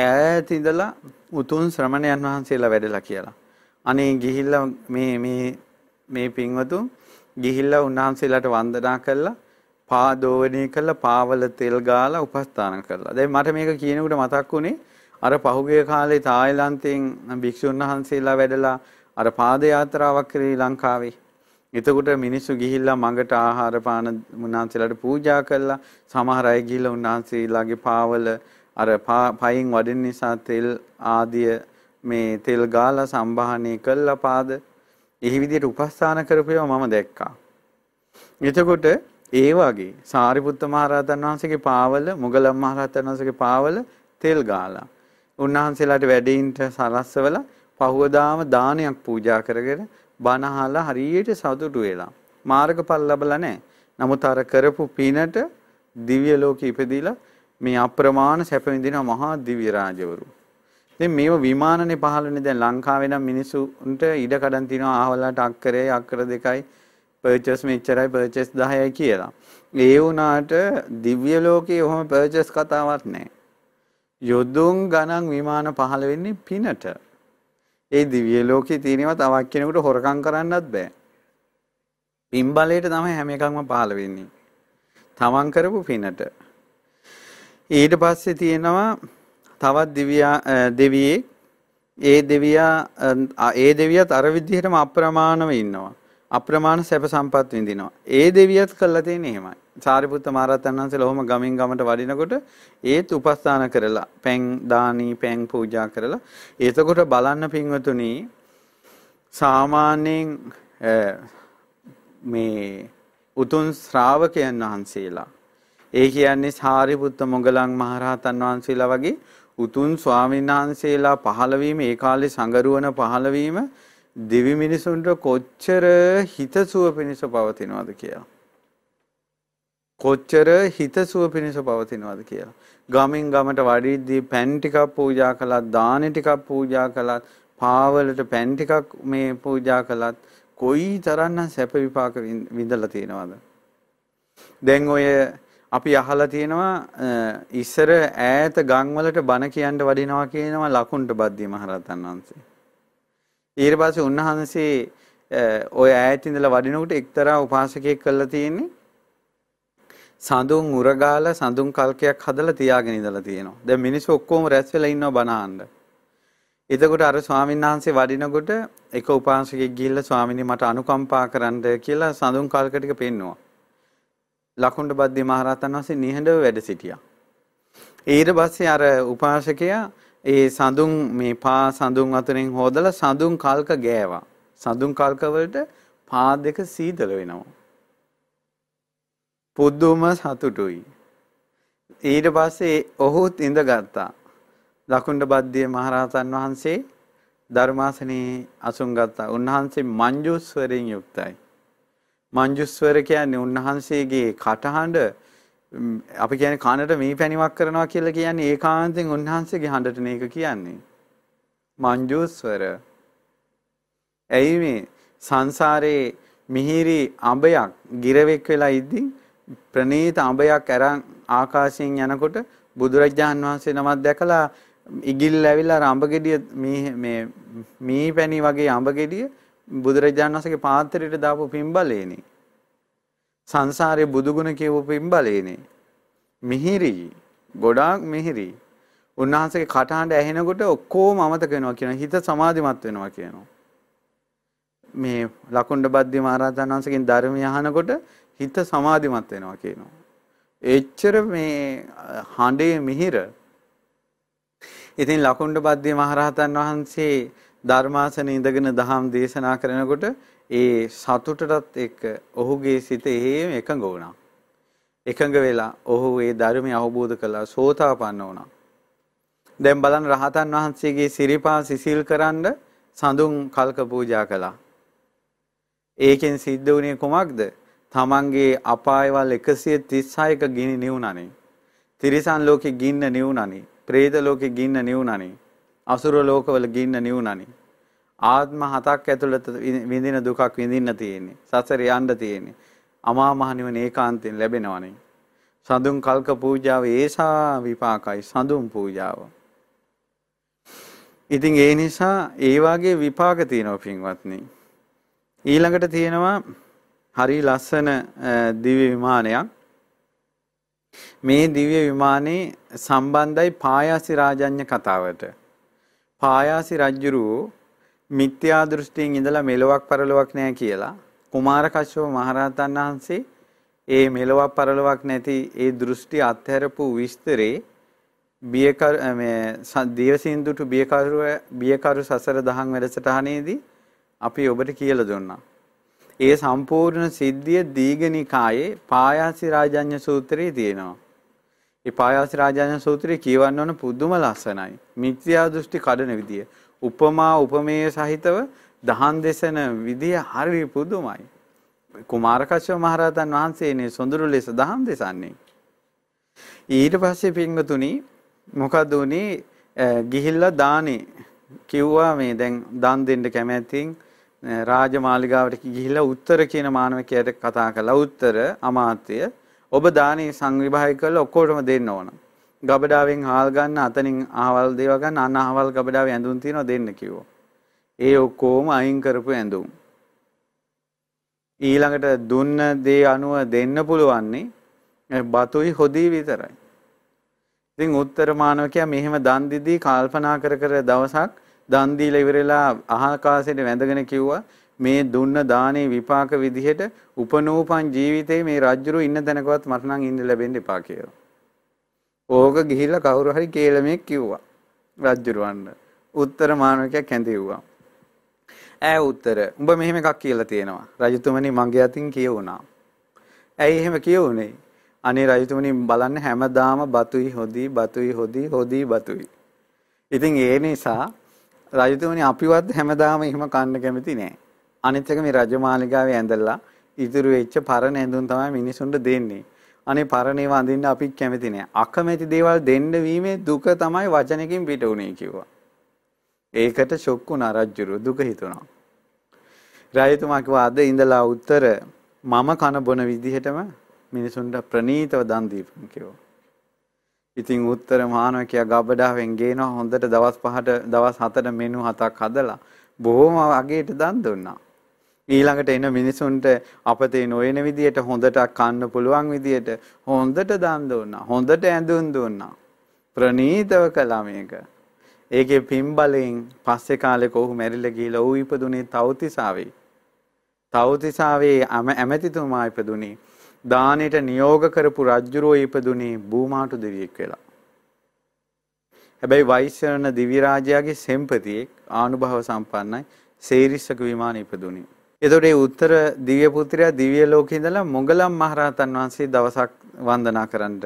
ඈත ඉඳලා උතුම් ශ්‍රමණයන් වහන්සේලා වැඩලා කියලා. අනේ ගිහිල්ලා මේ මේ මේ පින්වතුන් ගිහිල්ලා උන්වහන්සේලාට වන්දනා කළා පාදෝවණී කළා පාවල තෙල් ගාලා උපස්ථාන කළා. දැන් මට මේක කියනකොට මතක් වුණේ අර පහුගිය කාලේ තායිලන්තයෙන් භික්ෂුන් වහන්සේලා වැඩලා අර පාද යාත්‍රාවක් කරේ ලංකාවේ. එතකොට මිනිස්සු ගිහිල්ලා මඟට ආහාර පාන උන්වහන්සේලාට පූජා කළා. සමහර අය ගිහිල්ලා උන්වහන්සේලාගේ පාවල අර පයින් වඩින නිසා තෙල් ආදිය මේ තෙල් ගාලා සම්බාහනය කළා පාද. එහි විදිහට උපස්ථාන කරපේවා මම දැක්කා. එතකොට ඒ වගේ සාරිපුත්ත මහරහතන් වහන්සේගේ පාවල මුගලන් මහරහතන් වහන්සේගේ පාවල තෙල් ගාලා උන්වහන්සේලාට වැඩින්ට සලස්සවලා පහුවදාම දානයක් පූජා කරගෙන බණ අහලා හරියට සතුටු වෙලා මාර්ගඵල ලැබලා නැහැ. නමුත් අර කරපු පිනට දිව්‍ය ලෝකෙ ඉපදිලා මේ අප්‍රමාණ සැප විඳින මහා දිව්‍ය රාජවරු. ඉතින් මේව විමානනේ පහළනේ දැන් ලංකාවේ නම් මිනිස්සුන්ට ඉඩ කඩන් තියනවා ආවලට අක්කරේ අක්කර දෙකයි පර්චස් මෙච්චරයි පර්චස් 10යි කියලා. ඒ වුණාට දිව්‍ය ලෝකයේ ඔහොම පර්චස් කතාවක් නැහැ. යොදුන් ගණන් විමාන පහළ වෙන්නේ පිනට. ඒ දිව්‍ය ලෝකේ තියෙනවා තවක් කෙනෙකුට හොරකම් කරන්නත් බෑ. පින් බලයට තමයි හැම එකක්ම පහළ වෙන්නේ. තමන් කරපු පිනට. ඊට පස්සේ තියෙනවා තවත් දිව්‍යා දෙවියෙක් ඒ දෙවියා ඒ දෙවියත් අර විදිහටම අප්‍රමාණව ඉන්නවා. අප්‍රමාණ සැප සම්පත් විඳිනවා. ඒ දෙවියත් කළා තියෙන්නේ එහෙමයි. සාරිපුත්ත මහරහතන් වහන්සේලා ඔහොම ගමින් ගමට වඩිනකොට ඒත් උපස්ථාන කරලා පැන් දානී පැන් පූජා කරලා එතකොට බලන්න පින්වතුනි සාමාන්‍යයෙන් මේ උතුම් ශ්‍රාවකයන් වහන්සේලා ඒ කියන්නේ සාරිපුත්ත මොගලන් මහරහතන් වහන්සේලා වගේ උතුම් ස්වාමීන් වහන්සේලා පහළ වීම ඒ කාලේ සංගරුවන පහළ වීම දිවි මිනිසුන්ට කොච්චර හිතසුව පිණිස පවතිනවද කියලා. කොච්චර හිතසුව පිණිස පවතිනවද කියලා. ගමින් ගමට වඩිද්දී පැන් ටිකක් පූජා කළත්, දාන ටිකක් පූජා කළත්, පාවලට පැන් ටිකක් මේ පූජා කළත් කොයි තරම්නම් සැප විපාක විඳලා තියෙනවද? දැන් ඔය අපි අහලා තියෙනවා ඉස්සර ඈත ගම් වලට බණ කියන්න වඩිනවා කියනවා ලකුණ්ඩ බද්දී මහරහතන් වහන්සේ. ඊට පස්සේ උන්වහන්සේ ඔය ඈත ඉඳලා වඩිනකොට එක්තරා උපාසකයෙක් කළා තියෙන්නේ සඳුන් උරගාලා සඳුන් කල්කයක් හදලා තියාගෙන ඉඳලා තියෙනවා. දැන් මිනිස්සු ඔක්කොම රැස් වෙලා ඉන්නවා බණ අහන්න. එතකොට අර ස්වාමීන් වහන්සේ වඩිනකොට එක උපාසකෙක් ගිහිල්ලා ස්වාමීනි මට අනුකම්පා කරන්න කියලා සඳුන් කල්ක ටික පෙන්නවා. ලකුණ්ඩ බද්දී මහරහතන් වහන්සේ නිහඬව වැඩ සිටියා. ඊට පස්සේ අර උපාසකයා ඒ සඳුන් මේ පා සඳුන් අතරින් හොදලා සඳුන් කල්ක ගෑවා. සඳුන් කල්ක වලට පා දෙක සීතල වෙනවා. පුදුම සතුටුයි. ඊට පස්සේ ඔහුත් ඉඳගත්තා. ලකුණ්ඩ බද්දිය මහරහතන් වහන්සේ ධර්මාසනේ අසුන් ගත්තා. උන්වහන්සේ මංජුස්වරයෙන් යුක්තයි. මංජුස්වර කියන්නේ උන්වහන්සේගේ කටහඬ අපි කියන්නේ කනට මී පැණිවක් කරනවා කියලා කියන්නේ ඒකාන්තයෙන් උන්වහන්සේගේ හඬට නේක කියන්නේ. මංජුස්වර. ඇයි මේ සංසාරේ මිහිරි අඹයක් ගිරවෙක් වෙලා ඉද්දි ප්‍රනීත අඹයක් අරන් ආකාශයෙන් යනකොට බුදුරජාන් වහන්සේ නමක් දැකලා ඉගිල් ඇවිල්ලා අඹ ගෙඩිය මේ මේ මී පැණි වගේ අඹ ගෙඩිය බුදුරජාණන් වහන්සේගේ පාත්‍රයට දාපු පින්බලේනේ. සංසාරේ බුදුගුණ කියවපු පින්බලේනේ. මිහිරි. ගොඩාක් මිහිරි. උන්වහන්සේගේ කටහඬ ඇහෙනකොට ඔක්කොම අමතක වෙනවා කියනවා. හිත සමාධිමත් වෙනවා කියනවා. මේ ලකුණ්ඩ බද්දි මහරහතන් වහන්සේගෙන් ධර්මය අහනකොට හිත සමාධිමත් වෙනවා කියනවා. එච්චර මේ හඬේ මිහිර. ඉතින් ලකුණ්ඩ බද්දි මහරහතන් වහන්සේ ධර්මාසනේ ඉඳගෙන දහම් දේශනා කරනකොට ඒ සතුටටත් එක්ක ඔහුගේ සිත එහෙම එකඟ වුණා. එකඟ වෙලා ඔහු ඒ ධර්මය අවබෝධ කළා සෝතාපන්න වුණා. දැන් බලන්න රහතන් වහන්සේගේ සිරිපා සිසිල් කරන්න සඳුන් කල්ක පූජා කළා. ඒකෙන් සිද්ධ වුණේ කොමක්ද? තමන්ගේ අපායවල් 136ක ගිනි නිවුණනේ. තිරිසන් ලෝකේ ගින්න නිවුණනේ. പ്രേත ලෝකේ ගින්න නිවුණනේ. අසුර ලෝකවල ගින්න නිවුණනේ. ආත්ම හතක් ඇතුළත විඳින දුකක් විඳින්න තියෙන්නේ. සසරේ යන්න තියෙන්නේ. අමා මහ නිවන ඒකාන්තයෙන් ලැබෙනවනේ. සඳුන් කල්ක පූජාව ඒසා විපාකයි සඳුන් පූජාව. ඉතින් ඒ නිසා ඒ වාගේ විපාක තියෙනවා පින්වත්නි. ඊළඟට තියෙනවා හරි ලස්සන දිව්‍ය විමානයක්. මේ දිව්‍ය විමානේ සම්බන්ධයි පායාසි රාජඤ්‍ය කතාවට. පායාසි රජුරු මිත්‍යා දෘෂ්ටියෙන් ඉඳලා මෙලොවක් පරලොවක් නැහැ කියලා කුමාර කශ්‍යප මහරහතන් වහන්සේ ඒ මෙලොවක් පරලොවක් නැති ඒ දෘෂ්ටි අත්හැරපු විස්තරේ බියකර මේ දේවසින්දුට බියකරු බියකරු සසර දහම් වැඩසටහනේදී අපි ඔබට කියලා දුන්නා. ඒ සම්පූර්ණ සිද්ධිය දීඝනිකායේ පායාසි රාජඤ්‍ය සූත්‍රයේ තියෙනවා. ඒ පායාසි රාජඤ්‍ය සූත්‍රය කියවන්න ඕන පුදුම ලස්සනයි. මිත්‍යා දෘෂ්ටි කඩන විදිය. උපමා උපමේය සහිතව දහන් දෙසන විදිය හරි පුදුමයි. කුමාරකශ්‍යප මහරහතන් වහන්සේනේ සොඳුරු ලෙස දහම් දෙසන්නේ. ඊට පස්සේ පින්වතුනි මොකද උනේ ගිහිල්ලා දානේ කිව්වා මේ දැන් දන් දෙන්න කැමැතින් රාජමාලිගාවට ගිහිල්ලා උත්තර කියන මානවකයාට කතා කළා උත්තර අමාත්‍ය ඔබ දානේ සංවිභාගය කරලා ඔක්කොටම දෙන්න ඕන. ගබඩාවෙන් හාල් ගන්න අතනින් අහවල් දේව ගන්න අන්න අහවල් ගබඩාවේ ඇඳුම් තියෙනවා දෙන්න කිව්වා. ඒ ඔක්කොම අයින් කරපු ඇඳුම්. ඊළඟට දුන්න දේ අනුව දෙන්න පුළුවන්නේ බතුයි හොදී විතරයි. ඉතින් උත්තර මානවකයා මෙහෙම දන් දීදී කල්පනා කර කර දවසක් දන් දීලා ඉවරලා අහකාසයට වැඳගෙන කිව්වා මේ දුන්න දානේ විපාක විදිහට උපනෝපන් ජීවිතේ මේ රජ්ජුරු ඉන්න තැනකවත් මට නම් ඉන්න ලැබෙන්න එපා කියලා. ඕක ගිහිල්ලා කවුරු හරි කේලමෙක් කිව්වා රජ්ජුරුවන්ට. උත්තර මානවකයා කැඳෙව්වා. ඈ උත්තර උඹ මෙහෙම එකක් කියලා තියෙනවා. රජතුමනි මගේ අතින් කියවුණා. ඇයි එහෙම කියවුනේ? අනේ රජතුමනි බලන්න හැමදාම බතුයි හොදි බතුයි හොදි හොදි බතුයි. ඉතින් ඒ නිසා රජතුමනි අපිවත් හැමදාම එහෙම කන්න කැමති නෑ. අනිත් එක මේ රජමාලිගාවේ ඇඳලා ඉතුරු වෙච්ච පරණ ඇඳුම් තමයි මිනිසුන්ට දෙන්නේ. අනේ පරණ ඒවා අඳින්න අපි කැමති නෑ. අකමැති දේවල් දෙන්න වීමේ දුක තමයි වචනකින් පිට උනේ කිව්වා. ඒකට ෂොක් වුණා රජුරු දුක හිතුණා. රජතුමා කිව්වා අද ඉඳලා උත්තර මම කන බොන විදිහටම මිනිසුන්ට ප්‍රනීතව දන් දීපන් කිව්වා. ඉතින් උත්තර මානවකයා ගබඩාවෙන් ගේනවා හොඳට දවස් 5ට දවස් 7ට මෙනු හතක් හදලා බොහොම අගේට දන් දුන්නා. ඊළඟට එන මිනිසුන්ට අපතේ නොයන විදියට හොඳට කන්න පුළුවන් විදියට හොඳට දන් දුන්නා. හොඳට ඇඳුම් දුන්නා. ප්‍රනීතව කළා මේක. ඒකේ පින්බලෙන් පස්සේ කාලෙක ඔහු මැරිලා ගිහිලා ඔහු ඉපදුනේ තවතිසාවේ. තවතිසාවේ ඇමතිතුමා ඉපදුනේ දානෙට නියෝග කරපු රජ්ජුරෝ ඉපදුනේ බූමාටු දෙවියෙක් වෙලා. හැබැයි වෛශ්‍යරණ දිවි රාජයාගේ සෙම්පතියෙක් ආනුභව සම්පන්නයි සේරිස්සක විමානයේ ඉපදුනේ. එතකොට ඒ උත්තර දිව්‍ය පුත්‍රයා දිව්‍ය ලෝකේ ඉඳලා මොගලම් මහරහතන් වහන්සේ දවසක් වන්දනා කරන්න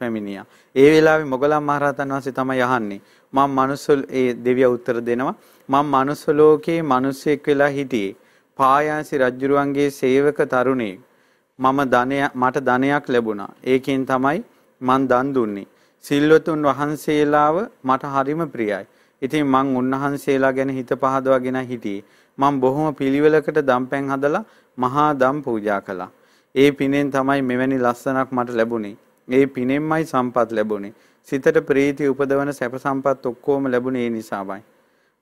පැමිණියා. ඒ වෙලාවේ මොගලම් මහරහතන් වහන්සේ තමයි අහන්නේ. මම මනුස්ස ඒ දෙවියා උත්තර දෙනවා. මම මනුස්ස ලෝකේ මිනිසෙක් වෙලා හිටියේ. පායාසි රජුරුවන්ගේ සේවක තරුණෙක්. මම ධනය මට ධනයක් ලැබුණා. ඒකෙන් තමයි මං දන් දුන්නේ. සිල්වතුන් වහන්සේලාව මට හරිම ප්‍රියයි. ඉතින් මං උන්වහන්සේලා ගැන හිත පහදවාගෙන හිටියේ. මං බොහොම පිළිවෙලකට දම්පැන් හදලා මහා දම් පූජා කළා. ඒ පිනෙන් තමයි මෙවැනි ලස්සනක් මට ලැබුණේ. ඒ පිනෙන්මයි සම්පත් ලැබුණේ. සිතට ප්‍රීතිය උපදවන සැප සම්පත් ඔක්කොම ලැබුණේ ඒ නිසාමයි.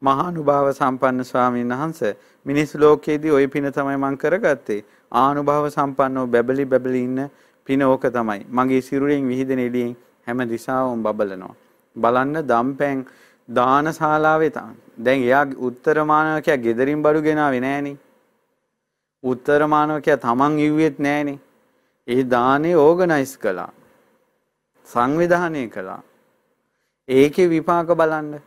මහානුභාව සම්පන්න ස්වාමීන් වහන්සේ මිනිස් ලෝකයේදී ওই පින තමයි මං කරගත්තේ. ආනුභාව සම්පන්නව බැබලි බැබලි ඉන්න පින ඕක තමයි. මගේ සිරුරෙන් විහිදෙන එළියෙන් හැම දිශාවම බබලනවා. බලන්න දම්පැන් දානශාලාවේ දැන් එයා උත්තර මානවකයා gederin බඩු ගෙනාවේ නෑනේ. උත්තර මානවකයා තමන් ඉව්වෙත් නෑනේ. ඒ දානේ ඕගනයිස් කළා. සංවිධානය කළා. ඒකේ විපාක බලන්න.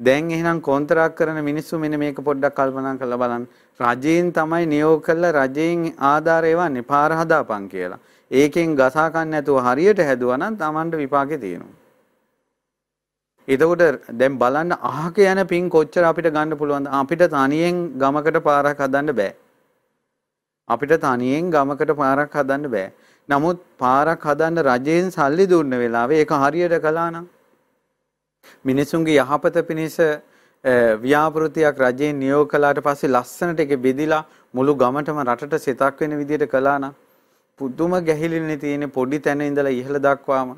දැන් එහෙනම් කොන්ත්‍රාත් කරන මිනිස්සු මෙන්න මේක පොඩ්ඩක් කල්පනා කරලා බලන්න. රජයෙන් තමයි නියෝග කළා රජයෙන් ආධාර එවන්නේ පාර හදාපන් කියලා. ඒකෙන් ගසා ගන්න නැතුව හරියට හැදුවා නම් Tamanට විපාකේ තියෙනවා. එතකොට දැන් බලන්න අහක යන පින් කොච්චර අපිට ගන්න පුළුවන්ද? අපිට තනියෙන් ගමකට පාරක් හදන්න බෑ. අපිට තනියෙන් ගමකට පාරක් හදන්න බෑ. නමුත් පාරක් හදන්න රජයෙන් සල්ලි දුන්න වෙලාවේ ඒක හරියට කළා නම් මිනිසුන්ගේ යහපත පිණිස ව්‍යාපෘතියක් රජයෙන් නියෝග කළාට පස්සේ ලස්සනට ඒක බෙදිලා මුළු ගමටම රටට සිතක් වෙන විදිහට කළා නම් පුදුම ගැහිලිනේ තියෙන පොඩි තැන ඉඳලා ඉහළ දක්වාම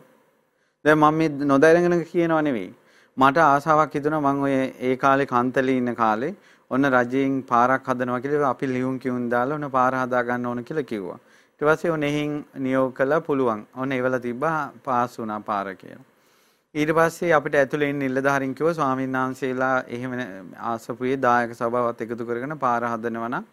දැන් මම මේ නොදැනගෙන කියනව නෙවෙයි මට ආසාවක් හිතුණා මම ඔය ඒ කාලේ කන්තලේ ඉන්න කාලේ ඔන්න රජයෙන් පාරක් හදනවා කියලා අපි ලියුම් කියුම් දාලා ඔන්න පාර හදා ගන්න ඕන කියලා කිව්වා ඊට පස්සේ ඔන්න එහෙන් නියෝග කළා පුළුවන්. ඔන්න ඒවල තිබ්බා පාස් වුණා පාර කියලා. ඊට පස්සේ අපිට ඇතුලේ ඉන්න නිලධාරීන් කිව්වා ස්වාමීන් වහන්සේලා එහෙම ආසපුවේ දායක සභාවත් එකතු කරගෙන පාර හදනවා නම්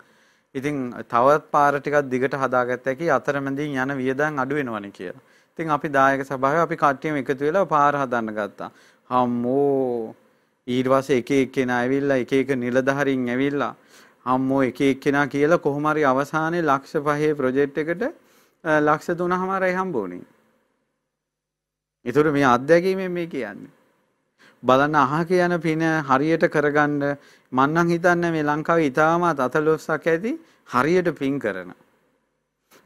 ඉතින් තවත් පාර ටිකක් දිගට හදාගත්ත හැකි අතරමැදින් යන වියදම් අඩු වෙනවනේ කියලා. ඉතින් අපි දායක සභාවේ අපි කට්ටියම එකතු වෙලා පාර හදන්න ගත්තා. හම්මෝ ඊට පස්සේ එක එක්කෙනා ඇවිල්ලා එක එක නිලධාරීන් ඇවිල්ලා අම්මෝ එක එක්කෙනා කියලා කොහොම හරි අවසානයේ ලක්ෂ 5 ප්‍රොජෙක්ට් එකට ලක්ෂ 3මාරයි හම්බුනේ. ඒතර මේ අත්දැකීමෙන් මේ කියන්නේ. බලන්න අහක යන පින හරියට කරගන්න මං නම් හිතන්නේ මේ ලංකාවේ ඉතාමත් අතලොස්සක් ඇති හරියට පින් කරන.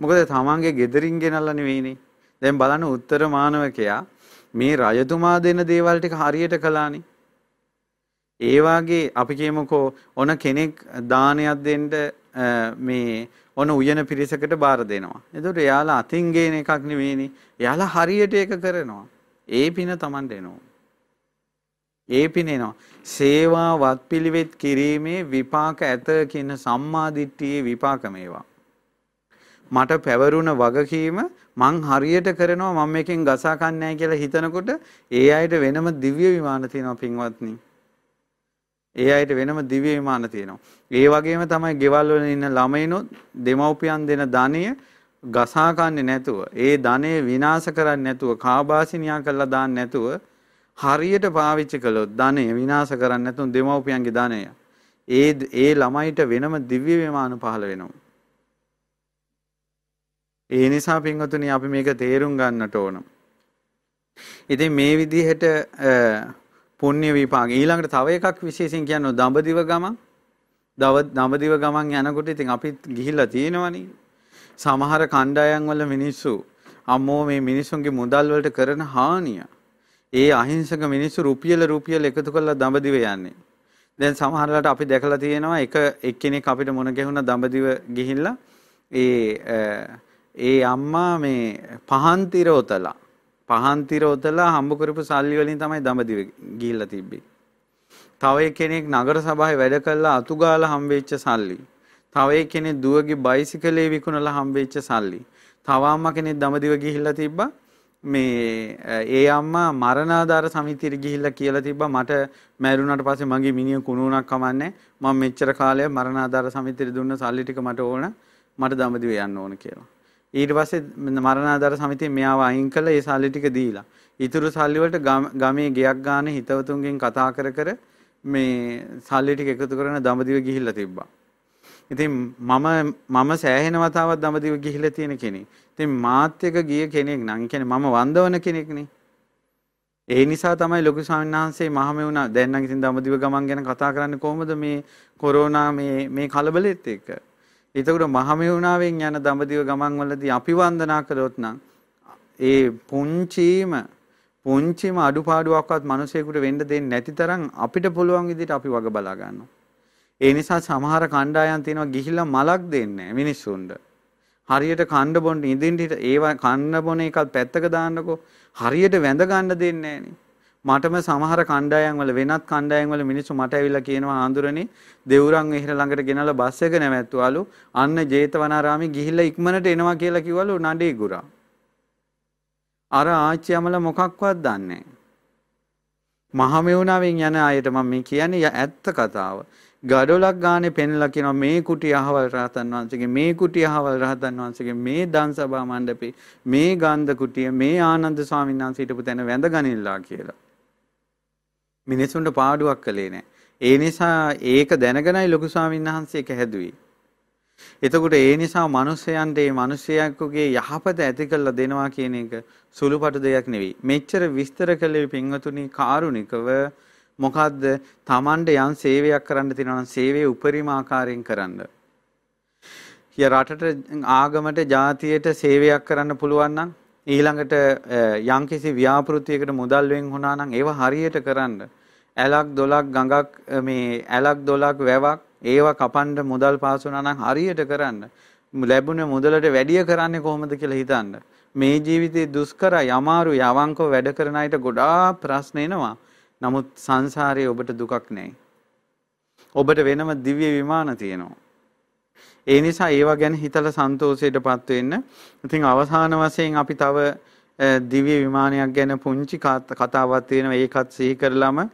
මොකද තමන්ගේ ගෙදරින් ගෙනල්ලා නෙවෙයිනේ. දැන් බලන්න උත්තර මානවකයා මේ රජතුමා දෙන දේවල් ටික හරියට කළානේ. ඒ වාගේ අපි කියමුකෝ ඔන කෙනෙක් දානයක් දෙන්න මේ ඔන උයන පිරිසකට බාර දෙනවා. එතකොට එයාලා අතින් ගේන එකක් නෙවෙයිනේ. එයාලා හරියට ඒක කරනවා. ඒ පින Taman දෙනවා. ඒ පින එනවා. සේවා වත්පිළිවෙත් කිරීමේ විපාක ඇත කියන සම්මාදිට්ඨියේ විපාක මේවා. මට පැවරුණ වගකීම මං හරියට කරනවා මම මේකෙන් ගසා ගන්නෑ කියලා හිතනකොට ඒ අයට වෙනම දිව්‍ය විමාන තියෙනවා පින්වත්නි. ඒ අයට වෙනම දිව්‍ය විමාන තියෙනවා. ඒ වගේම තමයි ගෙවල් වල ඉන්න ළමයිනොත් දෙමව්පියන් දෙන ධනය ගසා ගන්නේ නැතුව, ඒ ධනය විනාශ කරන්නේ නැතුව, කාබාසිනියා කරලා දාන්න නැතුව හරියට පාවිච්චි කළොත් ධනය විනාශ කරන්නේ නැතුව දෙමව්පියන්ගේ ධනය ඒ ඒ ළමයිට වෙනම දිව්‍ය විමාන පහළ වෙනවා. ඒ නිසා පින්වතුනි අපි මේක තේරුම් ගන්නට ඕන. ඉතින් මේ විදිහට පුණ්‍ය විපාක. ඊළඟට තව එකක් විශේෂයෙන් කියනවා දඹදිව ගමන්. දඹදිව ගමන් යනකොට ඉතින් අපිත් ගිහිල්ලා තියෙනවනේ. සමහර කණ්ඩායම් වල මිනිස්සු අම්මෝ මේ මිනිස්සුන්ගේ මුදල් වලට කරන හානිය. ඒ අහිංසක මිනිස්සු රුපියල රුපියල එකතු කරලා දඹදිව යන්නේ. දැන් සමහරලාට අපි දැකලා තියෙනවා එක එක්කෙනෙක් අපිට මුණ ගැහුණා දඹදිව ගිහිල්ලා ඒ ඒ අම්මා මේ පහන් tira ඔතලා පහන් tira ඔතලා හම්බ කරපු සල්ලි වලින් තමයි දඹදිව ගිහිල්ලා තිබ්බේ. තව එක්කෙනෙක් නගර සභාවේ වැඩ කළා අතු ගාලා හම්බෙච්ච සල්ලි. තව එක්කෙනෙක් දුවගේ බයිසිකලේ විකුණලා හම්බෙච්ච සල්ලි. තව අම්මා කෙනෙක් දඹදිව ගිහිල්ලා තිබ්බා. මේ ඒ අම්මා මරණාධාර සමිතියට ගිහිල්ලා කියලා තිබ්බා මට මැරුණාට පස්සේ මගේ මිනිහ කුණුණක් කමන්නේ මම මෙච්චර කාලයක් මරණාධාර සමිතියට දුන්න සල්ලි ටික මට ඕන මට දඹදිව යන්න ඕන කියලා. ඊට පස්සේ මරණාධාර සමිතිය මෙයාව අයින් කළා ඒ සල්ලි ටික දීලා. ඊතුරු සල්ලි වලට ගමේ ගෙයක් ගන්න හිතවතුන්ගෙන් කතා කර කර මේ සල්ලි ටික එකතු කරගෙන දඹදිව ගිහිල්ලා තිබ්බා. ඉතින් මම මම සෑහෙන වතාවක් දඹදිව ගිහිල්ලා තියෙන කෙනෙක්. ඉතින් මාත් එක ගිය කෙනෙක් නම් කියන්නේ මම වන්දවන කෙනෙක්නේ. ඒ නිසා තමයි ලොකු ස්වාමීන් වහන්සේ මහමෙවුනා දැන් නම් ඉතින් දඹදිව ගමන් ගැන කතා කරන්නේ කොහොමද මේ කොරෝනා මේ මේ කලබලෙත් එක්ක. එතකොට මහමෙවුනාවෙන් යන දඹදිව ගමන් වලදී අපි වන්දනා කළොත් නම් ඒ පුංචිම පුංචිම අඩුපාඩුවක්වත් මිනිසෙකුට වෙන්න දෙන්නේ නැති තරම් අපිට පුළුවන් විදිහට අපි වග බලා ගන්නවා. ඒ නිසා සමහර කණ්ඩායම් තියෙනවා ගිහිල්ලා මලක් දෙන්නේ මිනිස්සුන්ට. හරියට කණ්ඩ බොන්න ඉදින් ඒවා කන්න බොන එකත් පැත්තක දාන්නකෝ. හරියට වැඳ ගන්න දෙන්නේ මටම සමහර කණ්ඩායම් වල වෙනත් කණ්ඩායම් වල මිනිස්සු මට ඇවිල්ලා කියනවා ආඳුරනේ දෙවුරන් වෙහෙර ළඟට ගෙනලා බස් එක නැවැත්තුවලු අන්න ජේතවනාරාමේ ගිහිල්ලා ඉක්මනට එනවා කියලා කිව්වලු නඩේ ගුරා. අර ආච්චි අමල මොකක්වත් දන්නේ මහමෙවුනාවෙන් යන අයට මම මේ කියන්නේ ඇත්ත කතාව. ගඩොලක් ගානේ පෙන්ලා කියනවා මේ කුටි අහවල් රහතන් වහන්සේගේ මේ කුටි අහවල් රහතන් වහන්සේගේ මේ දන්සභා මණ්ඩපේ මේ ගන්ධ කුටිය මේ ආනන්ද ස්වාමීන් වහන්සේ හිටපු තැන වැඳගනින්නලා කියලා. මිනිසුන්ට පාඩුවක් කළේ නැහැ. ඒ නිසා ඒක දැනගෙනයි ලොකු ස්වාමීන් වහන්සේ ඒක හැදුවේ. එතකොට ඒ නිසා මිනිසයන්ට මේ මිනිසයෙකුගේ යහපත ඇති කරලා දෙනවා කියන එක සුළුපටු දෙයක් නෙවෙයි. මෙච්චර විස්තර කළේ පින්වතුනි කාරුණිකව මොකද්ද Tamande යම් සේවයක් කරන්න තියෙනවා නම් සේවය උපරිම ආකාරයෙන් කරන්න. ය රටට ආගමට ජාතියට සේවයක් කරන්න පුළුවන් නම් ඊළඟට යම්කිසි ව්‍යාපෘතියකට මුදල් වෙන් වුණා නම් ඒව හරියට කරන්න. ඇලක් දොලක් ගඟක් මේ ඇලක් දොලක් වැවක් ඒව කපන්න මුදල් පාස් වුණා නම් හරියට කරන්න. ලැබුණ මුදලට වැඩිය කරන්නේ කොහොමද කියලා හිතන්න. මේ ජීවිතේ දුෂ්කරයි අමාරු යවංකව වැඩ කරන අයට ගොඩාක් ප්‍රශ්න එනවා. නමුත් සංසාරයේ ඔබට දුකක් නැහැ. ඔබට වෙනම දිව්‍ය විමාන තියෙනවා. ඒ නිසා ඒවා ගැන හිතලා සන්තෝෂයටපත් වෙන්න. ඉතින් අවසාන වශයෙන් අපි තව දිව්‍ය විමානයක් ගැන පුංචි කතාවක් තියෙනවා. ඒකත් සිහි කරලම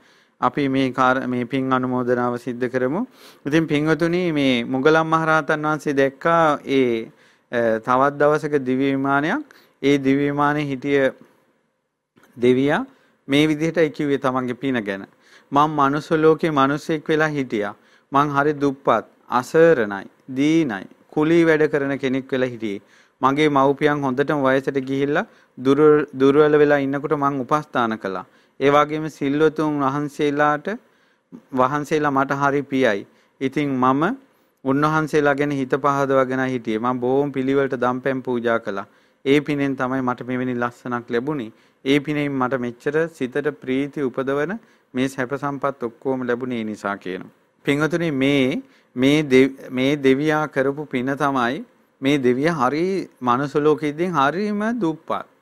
අපි මේ මේ පින් අනුමෝදනාව සිද්ධ කරමු. ඉතින් පින්වතුනි මේ මුගලන් මහරහතන් වහන්සේ දැක්කා ඒ තවත් දවසක දිව්‍ය විමානයක්. ඒ දිව්‍ය විමානයේ හිටිය දෙවියා මේ විදිහටයි කිව්වේ තමන්ගේ පින ගැන. මම මනුස්ස ලෝකේ මිනිසෙක් වෙලා හිටියා. මං හරි දුප්පත්, අසරණයි, දීනයි, කුලී වැඩ කරන කෙනෙක් වෙලා හිටියේ. මගේ මව්පියන් හොඳටම වයසට ගිහිල්ලා දුර්වල වෙලා ඉන්නකොට මං උපස්ථාන කළා. ඒ වගේම සිල්වතුන් වහන්සේලාට වහන්සේලා මට හරි පියයි. ඉතින් මම උන්වහන්සේලා ගැන හිත පහදවගෙන හිටියේ. මම බොහොම පිළිවෙලට දම්පැන් පූජා කළා. ඒ පිනෙන් තමයි මට මෙවැනි ලස්සනක් ලැබුණේ. ඒ පිනෙන් මට මෙච්චර සිතට ප්‍රීති උපදවන මේ සැප සම්පත් ඔක්කොම ලැබුණේ ඒ නිසා කියනවා. පින්වතුනි මේ මේ මේ දෙවියා කරපු පින තමයි මේ දෙවියා හරි මනුස්ස ලෝකෙදී හරිම දුප්පත්.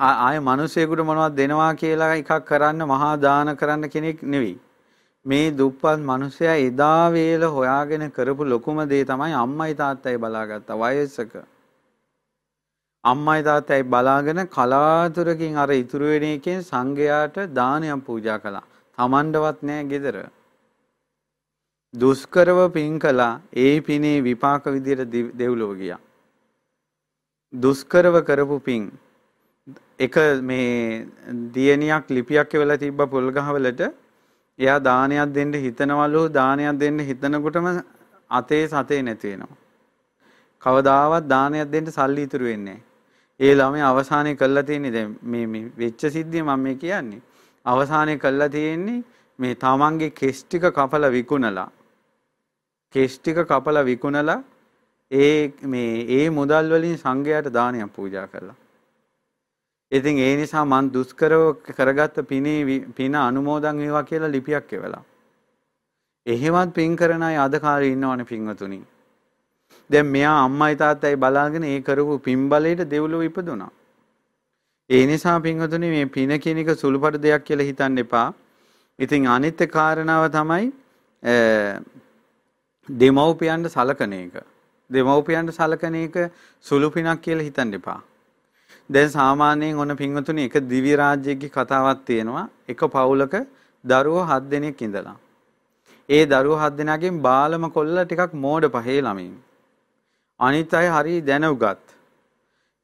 ආය මිනිසෙකුට මොනවද දෙනවා කියලා එකක් කරන්න මහා දාන කරන්න කෙනෙක් නෙවෙයි. මේ දුප්පත් මිනිසයා එදා වේල හොයාගෙන කරපු ලොකුම දේ තමයි අම්මයි තාත්තයි බලාගත්තා වයසක. අම්මයි තාත්තයි බලාගෙන කලාතුරකින් අර ඉතුරු වෙන එකෙන් සංඝයාට දානයක් පූජා කළා. Tamandවත් නෑ gedara. දුෂ්කරව පින් කළා. ඒ පිනේ විපාක විදියට දෙව්ලොව ගියා. දුෂ්කරව කරපු පින් එක මේ දියණියක් ලිපියක් එවලා තිබ්බ පොල් ගහවලට එයා දානයක් දෙන්න හිතනවලු දානයක් දෙන්න හිතනකොටම අතේ සතේ නැති වෙනවා. කවදාවත් දානයක් දෙන්න සල්ලි ඉතුරු වෙන්නේ නැහැ. ඒ ළමයා අවසානයේ කළා තියෙන්නේ දැන් මේ මේ වෙච්ච සිද්ධිය මම මේ කියන්නේ. අවසානයේ කළා තියෙන්නේ මේ තමන්ගේ කෙස් ටික කපලා විකුණලා කෙස් ටික කපලා විකුණලා ඒ මේ ඒ මුදල් වලින් සංඝයාට දානයක් පූජා කළා. ඉතින් ඒ නිසා මං දුෂ්කරව කරගත්ත පිනේ පින අනුමෝදන් වේවා කියලා ලිපියක් එවලා. එහෙමත් පින් කරන අය අද කාලේ ඉන්නවනේ පින්වතුනි. දැන් මෙයා අම්මයි තාත්තයි බලාගෙන ඒ කරපු පින් බලයට දෙව්ලොව ඉපදුනා. ඒ නිසා පින්වතුනි මේ පින කියන එක සුළුපටු දෙයක් කියලා හිතන්න එපා. ඉතින් අනිත් කාරණාව තමයි දෙමව්පියන්ට සලකන එක. දෙමව්පියන්ට සලකන එක සුළු පිනක් කියලා හිතන්න එපා. දැන් සාමාන්‍යයෙන් ඔන්න පින්වතුනි එක දිවි රාජ්‍යයේ කතාවක් තියෙනවා. එක පවුලක දරුවෝ 7 දෙනෙක් ඉඳලා. ඒ දරුවෝ 7 දෙනාගෙන් බාලම කොල්ල ටිකක් මෝඩ පහේ ළමයින්. අනිත් අය හරි දැනුගත්.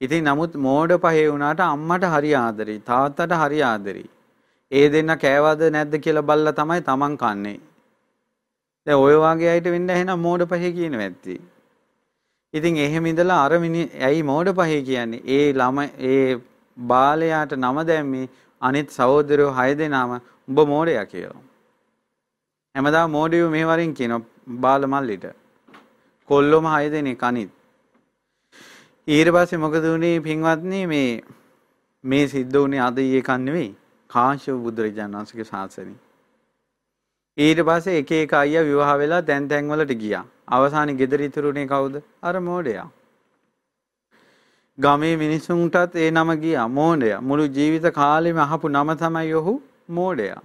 ඉතින් නමුත් මෝඩ පහේ වුණාට අම්මට හරි ආදරෙයි තාත්තට හරි ආදරෙයි. ඒ දෙන්න කෑවද නැද්ද කියලා බල්ලා තමයි Taman කන්නේ. දැන් ඔය වගේ අයට වෙන්න එහෙනම් මෝඩ පහේ කියන වැත්ති. ඉතින් එහෙම ඉඳලා අර මිනි ඇයි මෝඩ පහේ කියන්නේ? ඒ ළම ඒ බාලයාට නම දැම්මේ අනිත් සහෝදරයෝ හය දෙනාම උඹ මෝඩයා කියලා. හැමදාම මෝඩයෝ මෙහෙවරින් කියනවා බාල මල්ලිට. කොල්ලොම 6 දෙනෙක් අනිත්. ඊට පස්සේ මොකද වුනේ පින්වත්නි මේ මේ සිද්ධ වුනේ අද ඊයේ කන් නෙවෙයි කාශ්‍යප බුදුරජාණන් වහන්සේගේ ශාසනය. ඊට පස්සේ එක එක අයියා විවාහ වෙලා තැන් තැන් වලට ගියා. අවසානයේ ගෙදර ඉතුරුනේ කවුද? අර මෝඩයා. ගමේ මිනිසුන්ටත් ඒ නම ගියා මෝඩයා. මුළු ජීවිත කාලෙම අහපු නම තමයි ඔහු මෝඩයා.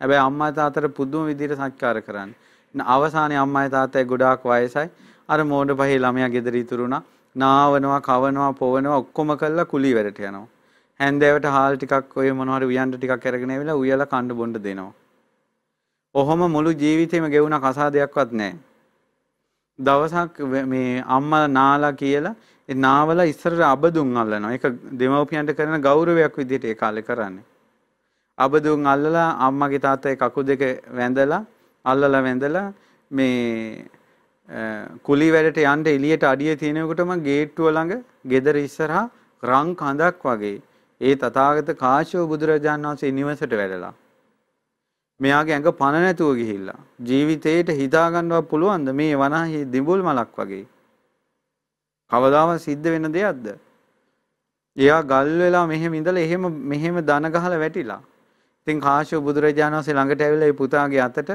හැබැයි අම්මා තාත්තට පුදුම විදිහට සත්කාර කරන්නේ. අවසානයේ අම්මයි තාත්තයි ගොඩාක් වයසයි. අර මෝඩ පහේ ළමයා ගෙදර ඉතුරුණා. නාවනවා, කවනවා, පොවනවා ඔක්කොම කළා කුලි වැඩට යනවා. හැන්දෑවට හාල් ටිකක් ඔය මොනවාරි උයන්ට ටිකක් අරගෙන ඇවිල්ලා උයලා කන්න බොන්න දෙනවා. ඔහොම මුළු ජීවිතේම ගෙවුණ කසාදයක්වත් නැහැ. දවසක් මේ අම්මා නාලා කියලා ඒ නාවල ඉස්සරට අබදුන් අල්ලනවා. ඒක දෙමව්පියන්ට කරන ගෞරවයක් විදිහට ඒ කාලේ කරන්නේ. අබදුන් අල්ලලා අම්මගේ තාත්තගේ කකුල් දෙක වැඳලා අල්ලලා වැඳලා මේ කුලි වැඩට යන්න එළියට අඩිය තියෙනකොටම ගේට්ටුව ළඟ ගෙදර ඉස්සරහා රන් කඳක් වගේ ඒ තථාගත කාශ්‍යප බුදුරජාණන් වහන්සේ නිවසට වැඩලා මෙයාගේ ඇඟ පණ නැතුව ගිහිල්ලා. ජීවිතේට හිතා ගන්නවත් පුළුවන්ද? මේ වනාහි දිඹුල් මලක් වගේ. කවදාවත් සිද්ධ වෙන දෙයක්ද? එයා ගල් වෙලා මෙහෙම ඉඳලා එහෙම මෙහෙම දන ගහලා වැටිලා. ඉතින් කාශ්‍යප බුදුරජාණන් වහන්සේ ළඟට ඇවිල්ලා ඒ පුතාගේ අතට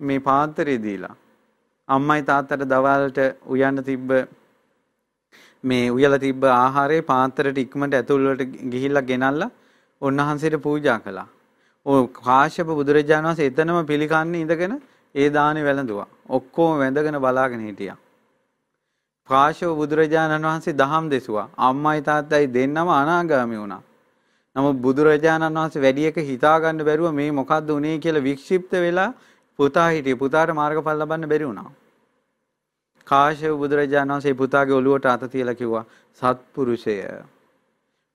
මේ පාත්‍රය දීලා. අම්මයි තාත්තට දවල්ට උයන්න තිබ්බ මේ උයලා තිබ්බ ආහාරේ පාත්‍රයට ඉක්මනට ඇතුල් වලට ගිහිල්ලා ගෙනල්ලා උන්වහන්සේට පූජා කළා. ඔය කාශ්‍යප බුදුරජාණන් වහන්සේ එතනම පිළිකන්නේ ඉඳගෙන ඒ දානේ වැළඳුවා. ඔක්කොම වැඳගෙන බලාගෙන හිටියා. කාශ්‍යප බුදුරජාණන් වහන්සේ දහම් දෙසුවා. අම්මයි තාත්තයි දෙන්නම අනාගාමී වුණා. නමුත් බුදුරජාණන් වහන්සේ වැඩි එක හිතා ගන්න බැරුව මේ මොකද්ද උනේ කියලා වික්ෂිප්ත වෙලා පුතා හිටියේ. පුතාට මාර්ගඵල ලබන්න බැරි වුණා. කාශ්‍යප බුදුරජාණන් වහන්සේ පුතාගේ ඔළුවට අත තියලා කිව්වා සත්පුරුෂය.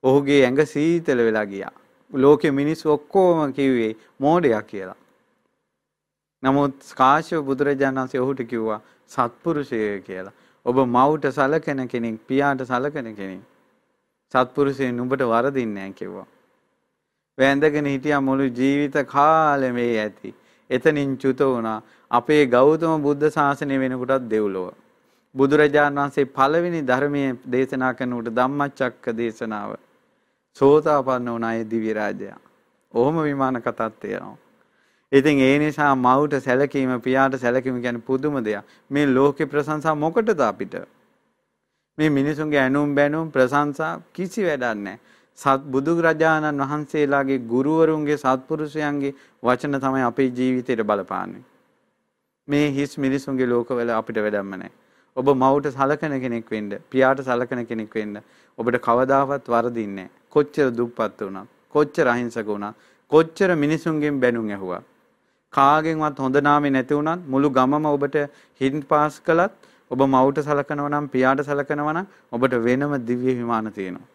ඔහුගේ ඇඟ සීතල වෙලා ගියා. ලෝකෙ මිනිස්සු ඔක්කොම කිව්වේ මෝඩයා කියලා. නමුත් කාශ්‍යප බුදුරජාණන් වහන්සේ ඔහුට කිව්වා සත්පුරුෂය කියලා. ඔබ මව්ට සලකන කෙනෙක්, පියාට සලකන කෙනෙක්. සත්පුරුෂය නුඹට වරදින්නේ නැහැ කිව්වා. වැඳගෙන හිටියා මුළු ජීවිත කාලෙම මේ ඇති. එතනින් චුත වුණා. අපේ ගෞතම බුද්ධ ශාසනය වෙනකොටත් දෙව්ලොව. බුදුරජාණන් වහන්සේ පළවෙනි ධර්මයේ දේශනා කරනකොට ධම්මචක්ක දේශනාව. සෝතාපන්න වුණ අය දිව්‍ය රාජයා. ඔහොම විමාන කතාවක් තියෙනවා. ඉතින් ඒ නිසා මව්ට සැලකීම පියාට සැලකීම කියන්නේ පුදුම දෙයක්. මේ ලෝකේ ප්‍රශංසා මොකටද අපිට? මේ මිනිසුන්ගේ ඇනුම් බැනුම් ප්‍රශංසා කිසි වැඩක් නැහැ. සත් බුදුරජාණන් වහන්සේලාගේ ගුරුවරුන්ගේ සත්පුරුෂයන්ගේ වචන තමයි අපේ ජීවිතයට බලපාන්නේ. මේ හිස් මිනිසුන්ගේ ලෝකවල අපිට වැඩක්ම නැහැ. ඔබ මව්ට සලකන කෙනෙක් වෙන්න, පියාට සලකන කෙනෙක් වෙන්න ඔබට කවදාවත් වරදින්නේ කොච්චර දුප්පත් වුණත්, කොච්චර අහිංසක වුණත්, කොච්චර මිනිසුන්ගෙන් බැනුම් ඇහුවා. කාගෙන්වත් හොඳ නාමේ නැති වුණත් මුළු ගමම ඔබට හින් පාස් කළත් ඔබ මව්ට සලකනවා නම් පියාට සලකනවා නම් ඔබට වෙනම දිව්‍ය විමාන තියෙනවා.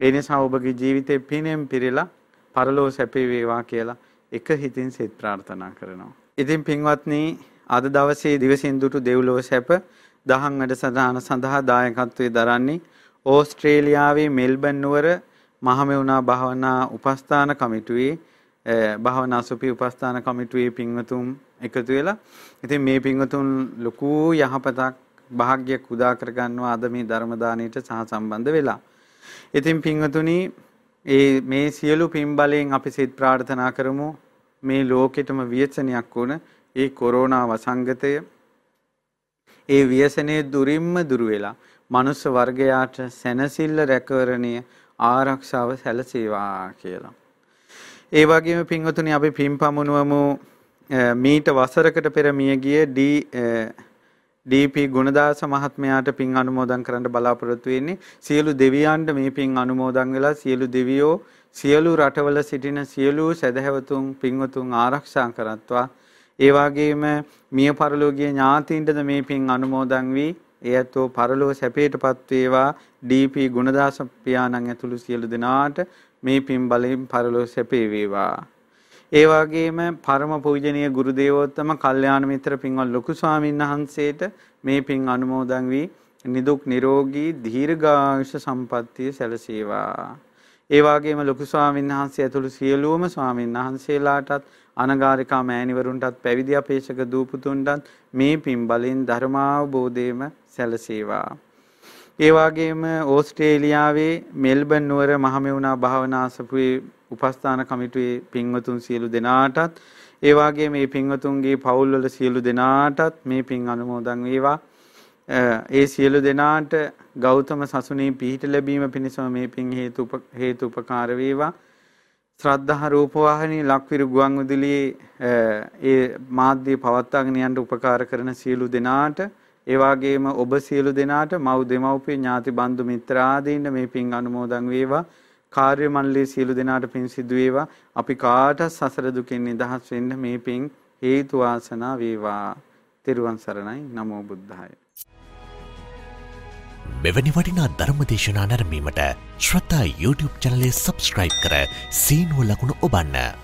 ඒ නිසා ඔබගේ ජීවිතේ පිනෙන් පිරিলা පරලෝ සැපේ වේවා කියලා එක හිතින් සෙත් ප්‍රාර්ථනා කරනවා. ඉතින් පින්වත්නි අද දවසේ දිවසින්දුටු දෙව්ලොව සැප දහම් වැඩසටහන සඳහා දායකත්වයේ දරන්නේ ඕස්ට්‍රේලියාවේ මෙල්බන් නුවර මහමෙවුනා භාවනා උපස්ථාන කමිටුවේ භාවනා සුපි උපස්ථාන කමිටුවේ පින්වතුන් එකතු වෙලා ඉතින් මේ පින්වතුන් ලොකු යහපතක් භාග්යක් උදා කරගන්නවා අද මේ ධර්ම දාණයට සහ සම්බන්ධ වෙලා. ඉතින් පින්වතුනි ඒ මේ සියලු පින් බලයෙන් අපි සිත ප්‍රාර්ථනා කරමු මේ ලෝකෙටම ව්‍යසනයක් වුණ ඒ කොරෝනා වසංගතය ඒ ව්‍යසනයේ දුරින්ම දුර වෙලා මනුස්ස වර්ගයාට සැනසෙල්ල රැකවරණය ආරක්ෂාව සැලසේවා කියලා. ඒ වගේම පින්වතුනි අපි පින් පමුණුවමු මීට වසරකට පෙර මිය ගිය ඩී ඩීපී ගුණදාස මහත්මයාට පින් අනුමෝදන් කරන්න බලාපොරොත්තු වෙන්නේ සියලු දෙවියන්ට මේ පින් අනුමෝදන් වෙලා සියලු දෙවියෝ සියලු රටවල සිටින සියලු සදහැවතුන් පින්වතුන් ආරක්ෂා කරත්වා ඒ වගේම මිය පරලෝකීය ඥාතීන්ටද මේ පින් අනුමෝදන් වී එයත්ෝ පරලෝ සැපයටපත් වේවා. ඩීපී ගුණදාස පියාණන් ඇතුළු සියලු දෙනාට මේ පින් බලයෙන් පරලෝ සැපේ වේවා. ඒ වගේම පරම පූජනීය ගුරු දේවෝත්තම කල්යාණ මිත්‍ර පින්වත් ලොකු ස්වාමීන් වහන්සේට මේ පින් අනුමෝදන් වී නිදුක් නිරෝගී දීර්ඝායුෂ සම්පන්නිය සැලසේවා. ඒ වගේම ලොකු ස්වාමීන් වහන්සේ ඇතුළු සියලුම ස්වාමීන් වහන්සේලාටත් අනගාരികා මෑණිවරුන්ටත් පැවිදි අපේක්ෂක දූපුතුන්ටත් මේ පින් බලෙන් ධර්මාවබෝධයම සැලසේවා. ඒ වගේම ඕස්ට්‍රේලියාවේ මෙල්බන් නුවර මහමෙවුනා භාවනාසපුවේ උපස්ථාන කමිටුවේ පින්වතුන් සියලු දෙනාටත් ඒ වගේ මේ පින්වතුන්ගේ පවුල්වල සියලු දෙනාටත් මේ පින් අනුමෝදන් වේවා. ඒ සියලු දෙනාට ගෞතම සසුනේ පිහිට ලැබීම පිණිසම මේ පින් හේතු හේතු උපකාර වේවා. ශ්‍රද්ධා රූපවාහිනී ලක්විරු ගුවන් විදුලියේ ඒ මාධ්‍ය පවත්වාගෙන යන්න උපකාර කරන සියලු දෙනාට ඒ වගේම ඔබ සියලු දෙනාට මව් දෙමව්පිය ඥාති බන්දු මිත්‍ර ආදීන් මේ පින් අනුමෝදන් වේවා. කාර්ය මණ්ඩලයේ සියලු දෙනාට පින් සිදු වේවා. අපි කාට සසර දුකින් නිදහස් වෙන්න මේ පින් හේතු වාසනා වේවා. තෙරුවන් සරණයි. නමෝ බුද්ධාය. මෙවැනි වටිනා ධර්මදේශනා නැරමීමට ශ්‍රතා YouTube චනලය සබස්ක්‍රයිබ් කර සීනුව ලකුණු ඔබන්න.